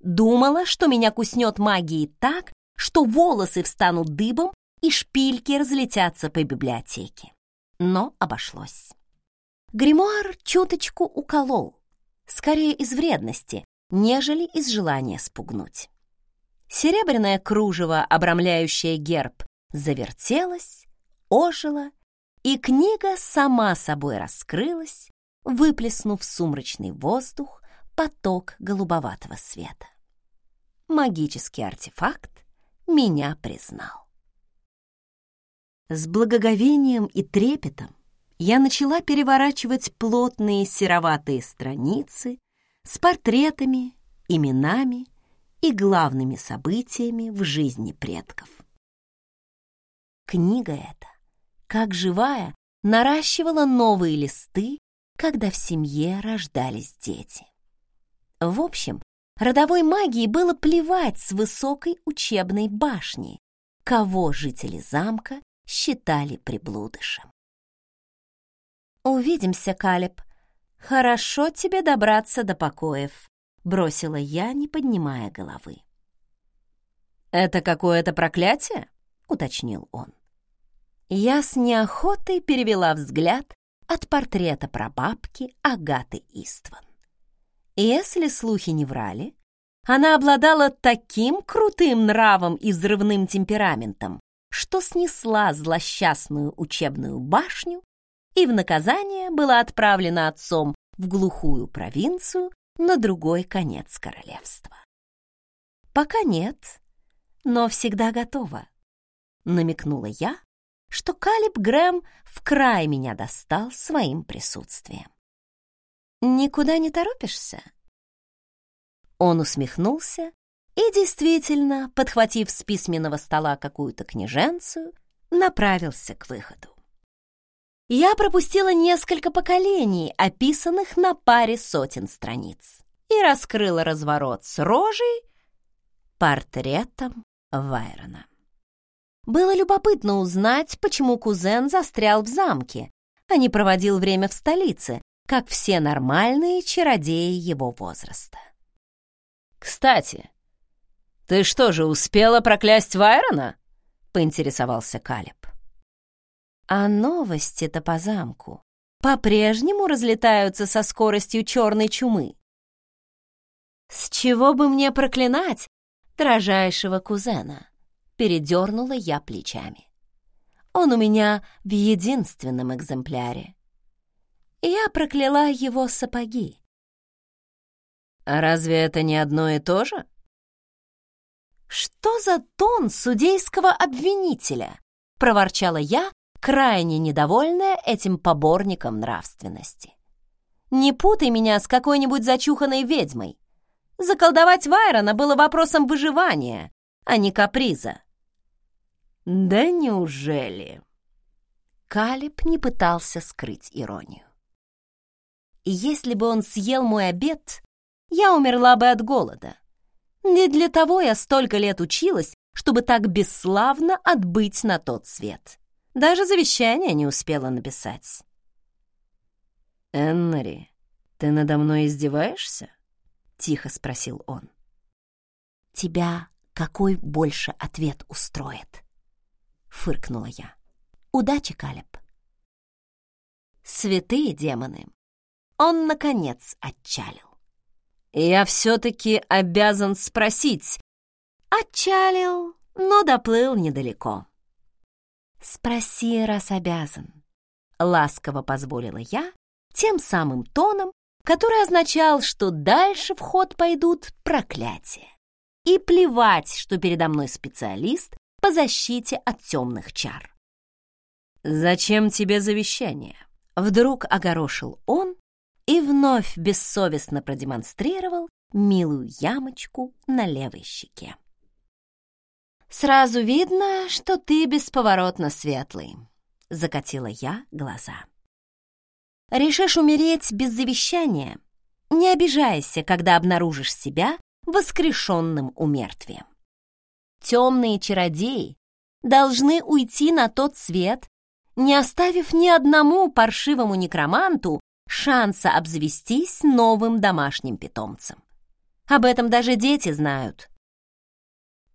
Думала, что меня куснет магией так, что волосы встанут дыбом и шпильки разлетятся по библиотеке. Но обошлось. Гримуар чуточку уколол, скорее из вредности, нежели из желания спугнуть. Серебряное кружево, обрамляющее герб, завертелось, ожило, и книга сама собой раскрылась, выплеснув в сумрачный воздух поток голубоватого света. Магический артефакт меня признал. С благоговением и трепетом я начала переворачивать плотные сероватые страницы с портретами, именами и главными событиями в жизни предков. Книга эта, как живая, наращивала новые листы, когда в семье рождались дети. В общем, родовой магии было плевать с высокой учебной башни, кого жители замка считали приблудышем. «Увидимся, Калеб. Хорошо тебе добраться до покоев», — бросила я, не поднимая головы. «Это какое-то проклятие?» — уточнил он. Я с неохотой перевела взгляд от портрета прабабки Агаты Истван. Если слухи не врали, она обладала таким крутым нравом и взрывным темпераментом, что снесла злосчастную учебную башню и в наказание была отправлена отцом в глухую провинцию на другой конец королевства. «Пока нет, но всегда готова», — намекнула я, что Калиб Грэм в край меня достал своим присутствием. «Никуда не торопишься?» Он усмехнулся и действительно, подхватив с письменного стола какую-то книженцию, направился к выходу. Я пропустила несколько поколений, описанных на паре сотен страниц, и раскрыла разворот с рожей портретом Вайрона. Было любопытно узнать, почему кузен застрял в замке, а не проводил время в столице, как все нормальные чародеи его возраста. «Кстати, ты что же, успела проклясть Вайрона?» — поинтересовался Калиб. А новости-то по замку по-прежнему разлетаются со скоростью черной чумы. С чего бы мне проклинать дрожайшего кузена? Передернула я плечами. Он у меня в единственном экземпляре. Я прокляла его сапоги. А разве это не одно и то же? Что за тон судейского обвинителя? Проворчала я, крайне недовольная этим поборником нравственности. Не путай меня с какой-нибудь зачуханной ведьмой. Заколдовать Вайрона было вопросом выживания, а не каприза. Да неужели? Калиб не пытался скрыть иронию. Если бы он съел мой обед, я умерла бы от голода. Не для того я столько лет училась, чтобы так бесславно отбыть на тот свет. Даже завещание не успела написать. «Эннери, ты надо мной издеваешься?» — тихо спросил он. «Тебя какой больше ответ устроит?» — фыркнула я. «Удачи, Калеб!» Святые демоны! Он, наконец, отчалил. «Я все-таки обязан спросить». Отчалил, но доплыл недалеко. «Спроси, раз обязан», — ласково позволила я, тем самым тоном, который означал, что дальше в ход пойдут проклятия. И плевать, что передо мной специалист по защите от темных чар. «Зачем тебе завещание?» Вдруг огорошил он и вновь бессовестно продемонстрировал милую ямочку на левой щеке. «Сразу видно, что ты бесповоротно светлый», — закатила я глаза. Решишь умереть без завещания? Не обижайся, когда обнаружишь себя воскрешенным у мертвия. Темные чародеи должны уйти на тот свет, не оставив ни одному паршивому некроманту шанса обзавестись новым домашним питомцем. Об этом даже дети знают.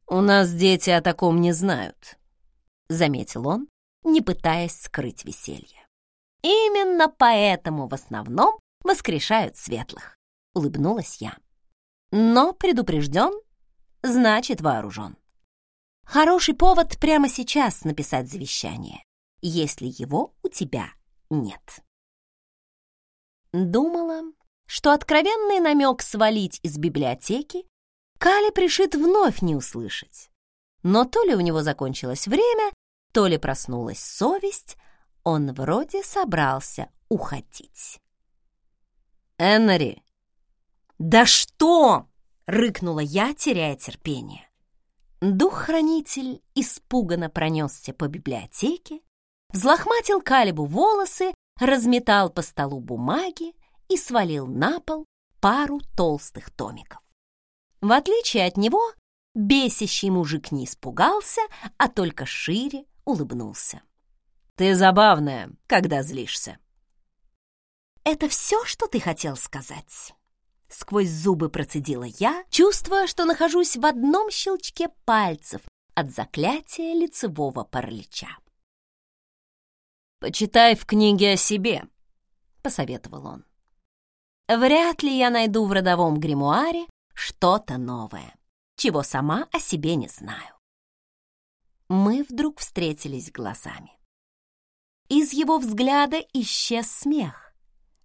«У нас дети о таком не знают», — заметил он, не пытаясь скрыть веселье. Именно поэтому в основном воскрешают светлых, улыбнулась я. Но предупрежден, значит вооружен. Хороший повод прямо сейчас написать завещание, если его у тебя нет. Думала, что откровенный намек свалить из библиотеки Кали пришит вновь не услышать. Но то ли у него закончилось время, то ли проснулась совесть, он вроде собрался уходить. «Эннери!» «Да что!» — рыкнула я, теряя терпение. Дух-хранитель испуганно пронесся по библиотеке, взлохматил Калибу волосы, разметал по столу бумаги и свалил на пол пару толстых томиков. В отличие от него, бесящий мужик не испугался, а только шире улыбнулся. Ты забавная, когда злишься. Это все, что ты хотел сказать? Сквозь зубы процедила я, чувствуя, что нахожусь в одном щелчке пальцев от заклятия лицевого паралича. «Почитай в книге о себе», — посоветовал он. «Вряд ли я найду в родовом гримуаре что-то новое, чего сама о себе не знаю». Мы вдруг встретились глазами. Из его взгляда исчез смех,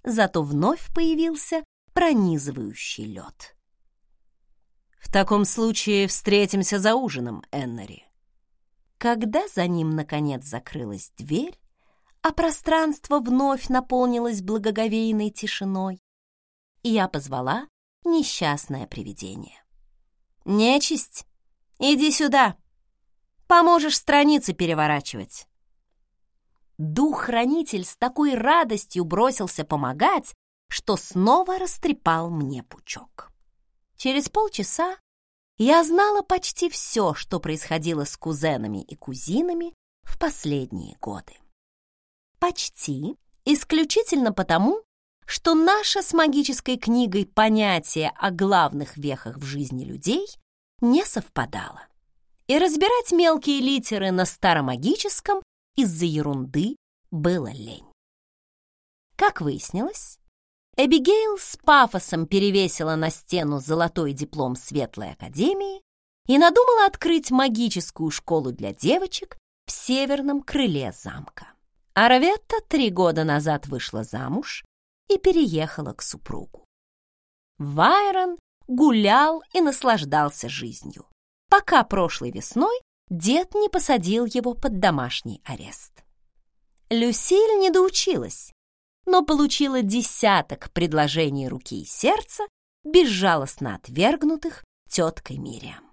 зато вновь появился пронизывающий лед. «В таком случае встретимся за ужином, Эннери». Когда за ним, наконец, закрылась дверь, а пространство вновь наполнилось благоговейной тишиной, я позвала несчастное привидение. «Нечисть, иди сюда! Поможешь страницы переворачивать!» дух-хранитель с такой радостью бросился помогать, что снова растрепал мне пучок. Через полчаса я знала почти все, что происходило с кузенами и кузинами в последние годы. Почти исключительно потому, что наше с магической книгой понятие о главных вехах в жизни людей не совпадало. И разбирать мелкие литеры на старомагическом из-за ерунды было лень. Как выяснилось, Эбигейл с пафосом перевесила на стену золотой диплом Светлой Академии и надумала открыть магическую школу для девочек в северном крыле замка. А Раветта три года назад вышла замуж и переехала к супругу. Вайрон гулял и наслаждался жизнью, пока прошлой весной дед не посадил его под домашний арест. Люсиль не доучилась, но получила десяток предложений руки и сердца, безжалостно отвергнутых теткой Мириам.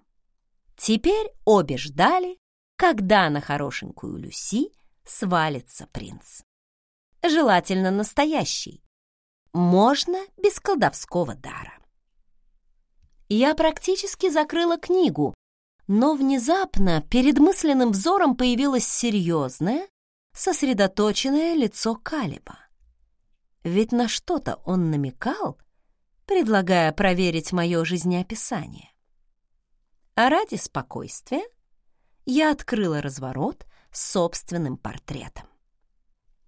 Теперь обе ждали, когда на хорошенькую Люси свалится принц. Желательно настоящий. Можно без колдовского дара. Я практически закрыла книгу, но внезапно перед мысленным взором появилось серьезное, сосредоточенное лицо Калиба. Ведь на что-то он намекал, предлагая проверить мое жизнеописание. А ради спокойствия я открыла разворот собственным портретом.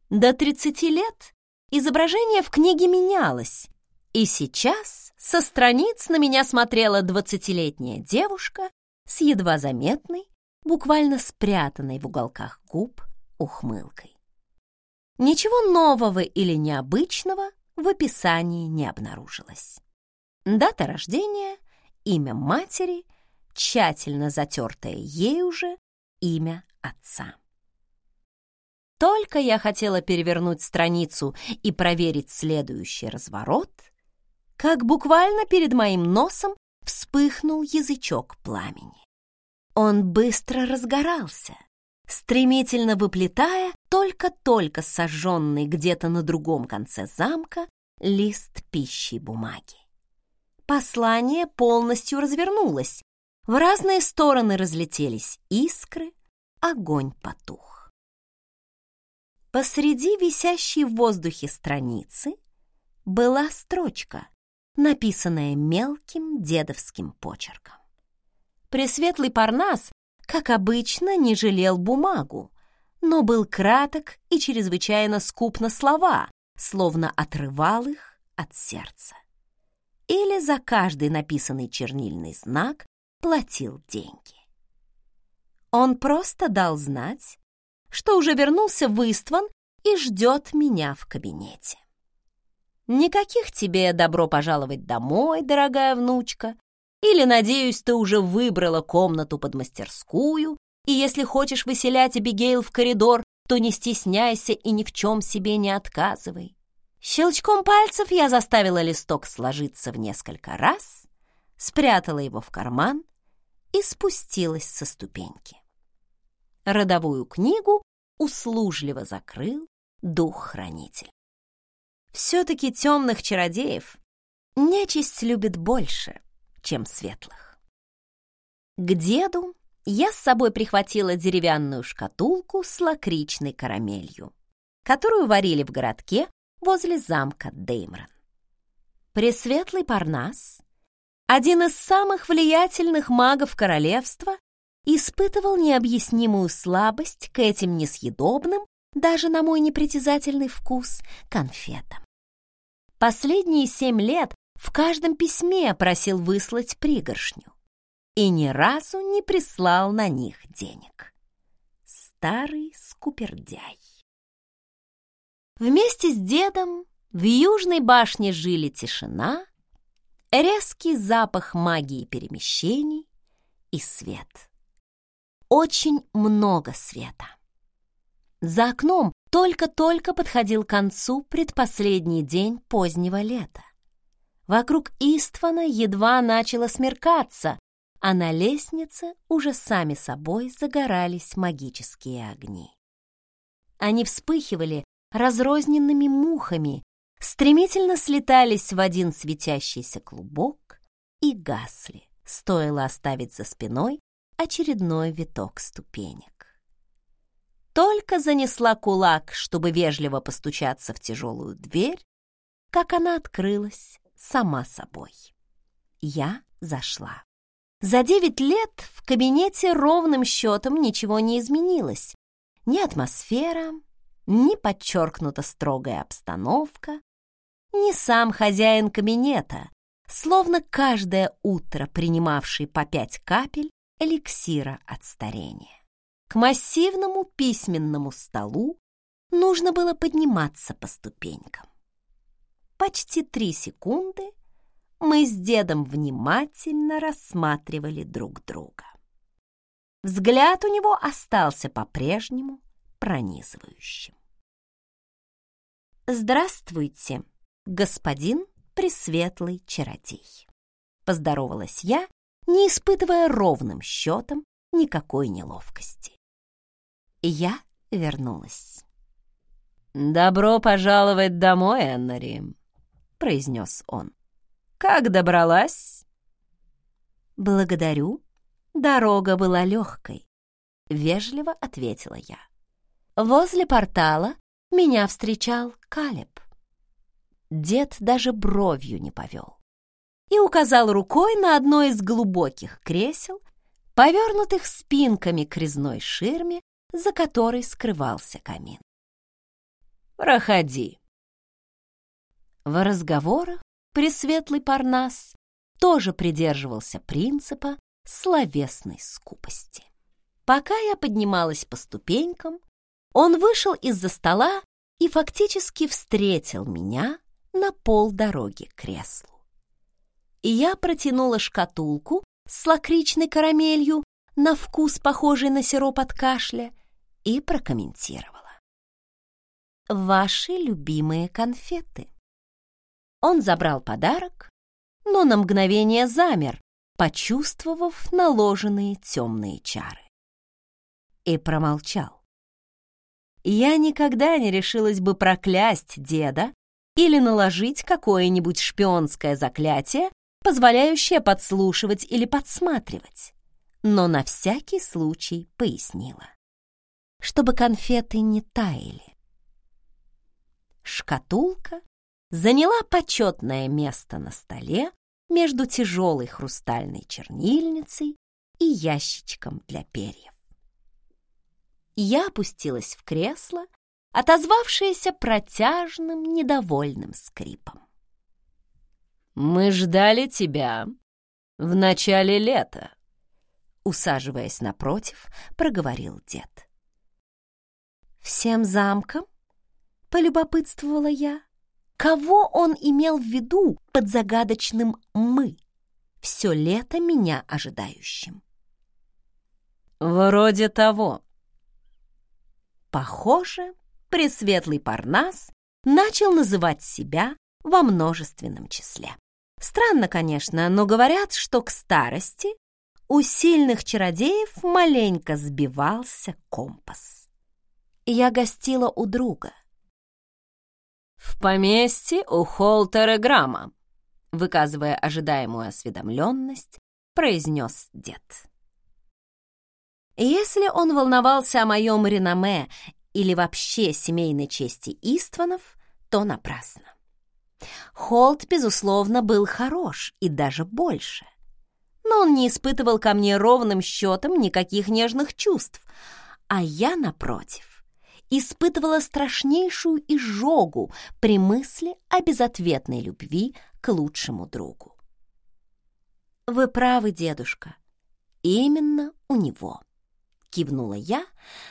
До 30 лет изображение в книге менялось, и сейчас со страниц на меня смотрела двадцатилетняя девушка с едва заметной, буквально спрятанной в уголках губ ухмылкой. Ничего нового или необычного в описании не обнаружилось. Дата рождения, имя матери, тщательно затертое ей уже имя отца. Только я хотела перевернуть страницу и проверить следующий разворот, как буквально перед моим носом вспыхнул язычок пламени. Он быстро разгорался, стремительно выплетая только-только сожженный где-то на другом конце замка лист пищи бумаги. Послание полностью развернулось, в разные стороны разлетелись искры, огонь потух. Посреди висящей в воздухе страницы была строчка, написанная мелким дедовским почерком. Пресветлый Парнас, как обычно, не жалел бумагу, но был краток и чрезвычайно скуп на слова, словно отрывал их от сердца. Или за каждый написанный чернильный знак платил деньги. Он просто дал знать, что уже вернулся в Истван и ждет меня в кабинете. Никаких тебе добро пожаловать домой, дорогая внучка, или, надеюсь, ты уже выбрала комнату под мастерскую, и если хочешь выселять Абигейл в коридор, то не стесняйся и ни в чем себе не отказывай. Щелчком пальцев я заставила листок сложиться в несколько раз, спрятала его в карман и спустилась со ступеньки. Родовую книгу услужливо закрыл дух-хранитель. Все-таки темных чародеев нечисть любит больше, чем светлых. К деду я с собой прихватила деревянную шкатулку с лакричной карамелью, которую варили в городке возле замка Деймрон. Пресветлый Парнас, один из самых влиятельных магов королевства, испытывал необъяснимую слабость к этим несъедобным, даже на мой непритязательный вкус, конфетам. Последние семь лет в каждом письме просил выслать пригоршню и ни разу не прислал на них денег. Старый скупердяй. Вместе с дедом в южной башне жили тишина, резкий запах магии перемещений и свет. Очень много света. За окном только-только подходил к концу предпоследний день позднего лета. Вокруг Иствана едва начало смеркаться, а на лестнице уже сами собой загорались магические огни. Они вспыхивали разрозненными мухами, стремительно слетались в один светящийся клубок и гасли, стоило оставить за спиной очередной виток ступенек только занесла кулак, чтобы вежливо постучаться в тяжелую дверь, как она открылась сама собой. Я зашла. За девять лет в кабинете ровным счетом ничего не изменилось. Ни атмосфера, ни подчеркнута строгая обстановка, ни сам хозяин кабинета, словно каждое утро принимавший по пять капель эликсира от старения. К массивному письменному столу нужно было подниматься по ступенькам. Почти три секунды мы с дедом внимательно рассматривали друг друга. Взгляд у него остался по-прежнему пронизывающим. «Здравствуйте, господин Пресветлый Чародей!» Поздоровалась я, не испытывая ровным счетом никакой неловкости. Я вернулась. «Добро пожаловать домой, Эннери», — произнес он. «Как добралась?» «Благодарю. Дорога была легкой», — вежливо ответила я. Возле портала меня встречал Калеб. Дед даже бровью не повел и указал рукой на одно из глубоких кресел, повернутых спинками к резной ширме, за которой скрывался камин. «Проходи». В разговорах Пресветлый Парнас тоже придерживался принципа словесной скупости. Пока я поднималась по ступенькам, он вышел из-за стола и фактически встретил меня на полдороги к креслу. И я протянула шкатулку с лакричной карамелью, на вкус похожий на сироп от кашля, и прокомментировала. «Ваши любимые конфеты». Он забрал подарок, но на мгновение замер, почувствовав наложенные темные чары. И промолчал. Я никогда не решилась бы проклясть деда или наложить какое-нибудь шпионское заклятие, позволяющее подслушивать или подсматривать, но на всякий случай пояснила, чтобы конфеты не таяли. Шкатулка заняла почетное место на столе между тяжелой хрустальной чернильницей и ящичком для перьев. Я опустилась в кресло, отозвавшееся протяжным недовольным скрипом. «Мы ждали тебя в начале лета», усаживаясь напротив, проговорил дед. «Всем замком?» — полюбопытствовала я. Кого он имел в виду под загадочным «мы», все лето меня ожидающим? «Вроде того». Похоже, Пресветлый Парнас начал называть себя во множественном числе. Странно, конечно, но говорят, что к старости у сильных чародеев маленько сбивался компас. Я гостила у друга. «В поместье у Холтера Грамма», выказывая ожидаемую осведомленность, произнес дед. Если он волновался о моем реноме или вообще семейной чести Истванов, то напрасно. Холт, безусловно, был хорош и даже больше. Но он не испытывал ко мне ровным счетом никаких нежных чувств, а я, напротив, испытывала страшнейшую изжогу при мысли о безответной любви к лучшему другу. «Вы правы, дедушка, именно у него» кивнула я,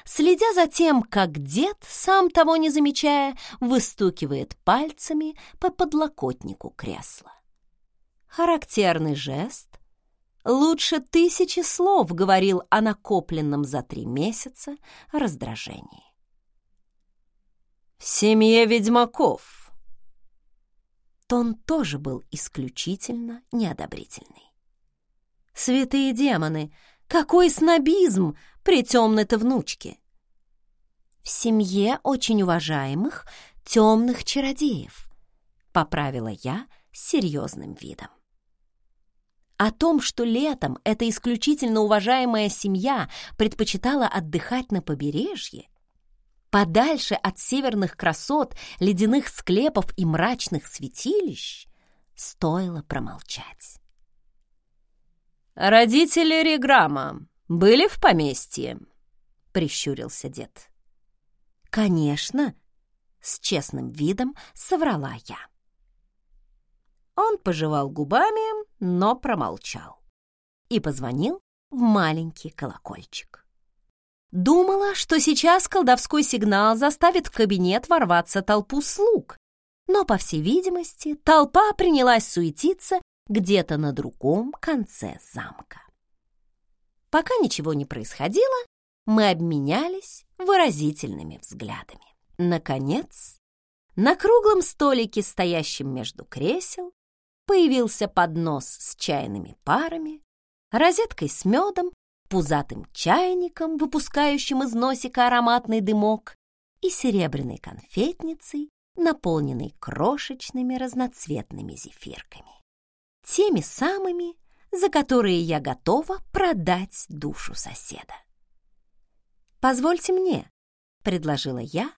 следя за тем, как дед, сам того не замечая, выстукивает пальцами по подлокотнику кресла. Характерный жест. Лучше тысячи слов говорил о накопленном за три месяца раздражении. «В семье ведьмаков!» Тон тоже был исключительно неодобрительный. «Святые демоны! Какой снобизм!» При темной-то внучке. В семье очень уважаемых темных чародеев, поправила я с серьезным видом. О том, что летом эта исключительно уважаемая семья предпочитала отдыхать на побережье, подальше от северных красот, ледяных склепов и мрачных святилищ, стоило промолчать. «Родители Реграма были в поместье?» — прищурился дед. «Конечно!» — с честным видом соврала я. Он пожевал губами, но промолчал и позвонил в маленький колокольчик. Думала, что сейчас колдовской сигнал заставит в кабинет ворваться толпу слуг, но, по всей видимости, толпа принялась суетиться где-то на другом конце замка. Пока ничего не происходило, мы обменялись выразительными взглядами. Наконец, На круглом столике, стоящем между кресел, появился поднос с чайными парами, розеткой с медом, пузатым чайником, выпускающим из носика ароматный дымок, и серебряной конфетницей, наполненной крошечными разноцветными зефирками. Теми самыми, за которые я готова продать душу соседа. «Позвольте мне», — предложила я,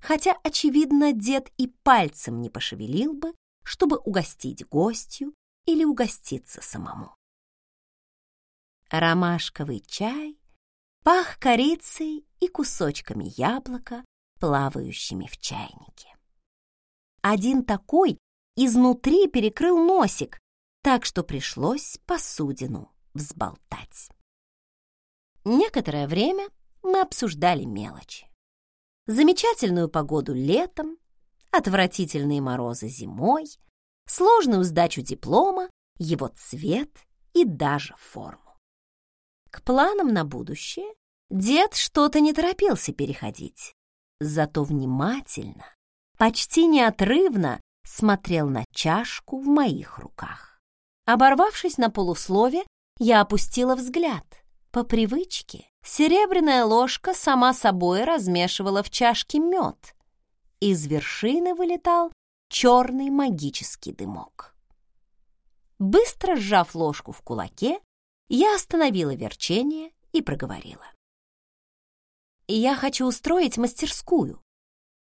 хотя, очевидно, дед и пальцем не пошевелил бы, чтобы угостить гостью или угоститься самому. Ромашковый чай пах корицей и кусочками яблока, плавающими в чайнике. Один такой изнутри перекрыл носик, так что пришлось посудину взболтать. Некоторое время мы обсуждали мелочи. Замечательную погоду летом, отвратительные морозы зимой, сложную сдачу диплома, его цвет и даже форму. К планам на будущее дед что-то не торопился переходить, зато внимательно, почти неотрывно смотрел на чашку в моих руках. Оборвавшись на полуслове, я опустила взгляд. По привычке серебряная ложка сама собой размешивала в чашке мед. Из вершины вылетал черный магический дымок. Быстро сжав ложку в кулаке, я остановила верчение и проговорила. «Я хочу устроить мастерскую,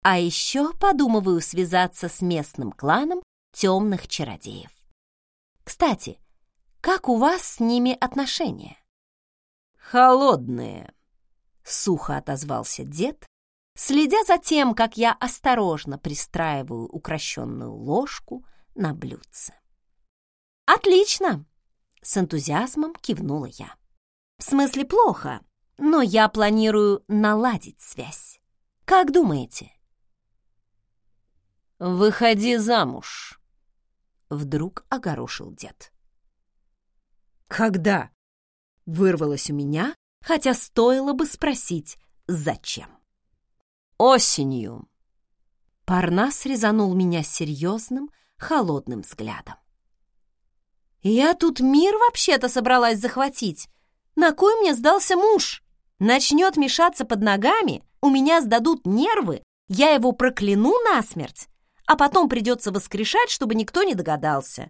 а еще подумываю связаться с местным кланом темных чародеев. Кстати, как у вас с ними отношения?» «Холодные», — сухо отозвался дед, следя за тем, как я осторожно пристраиваю укращенную ложку на блюдце. «Отлично!» — с энтузиазмом кивнула я. «В смысле плохо, но я планирую наладить связь. Как думаете?» «Выходи замуж!» — вдруг огорошил дед. «Когда?» — вырвалось у меня, хотя стоило бы спросить, зачем. «Осенью!» Парнас резанул меня серьезным, холодным взглядом. «Я тут мир вообще-то собралась захватить. На кой мне сдался муж? Начнет мешаться под ногами, у меня сдадут нервы, я его прокляну насмерть, а потом придется воскрешать, чтобы никто не догадался.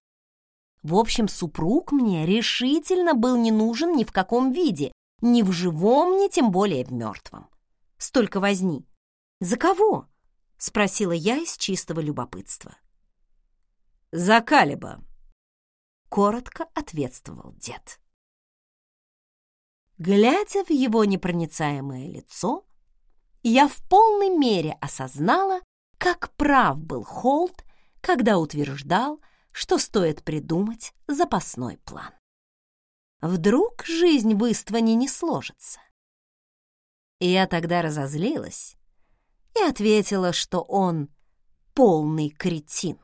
В общем, супруг мне решительно был не нужен ни в каком виде, ни в живом, ни тем более в мертвом. Столько возни. «За кого?» — спросила я из чистого любопытства. «За Калиба», — коротко ответствовал дед. Глядя в его непроницаемое лицо, я в полной мере осознала, как прав был Холт, когда утверждал, что стоит придумать запасной план. Вдруг жизнь в Истване не сложится? И я тогда разозлилась и ответила, что он полный кретин.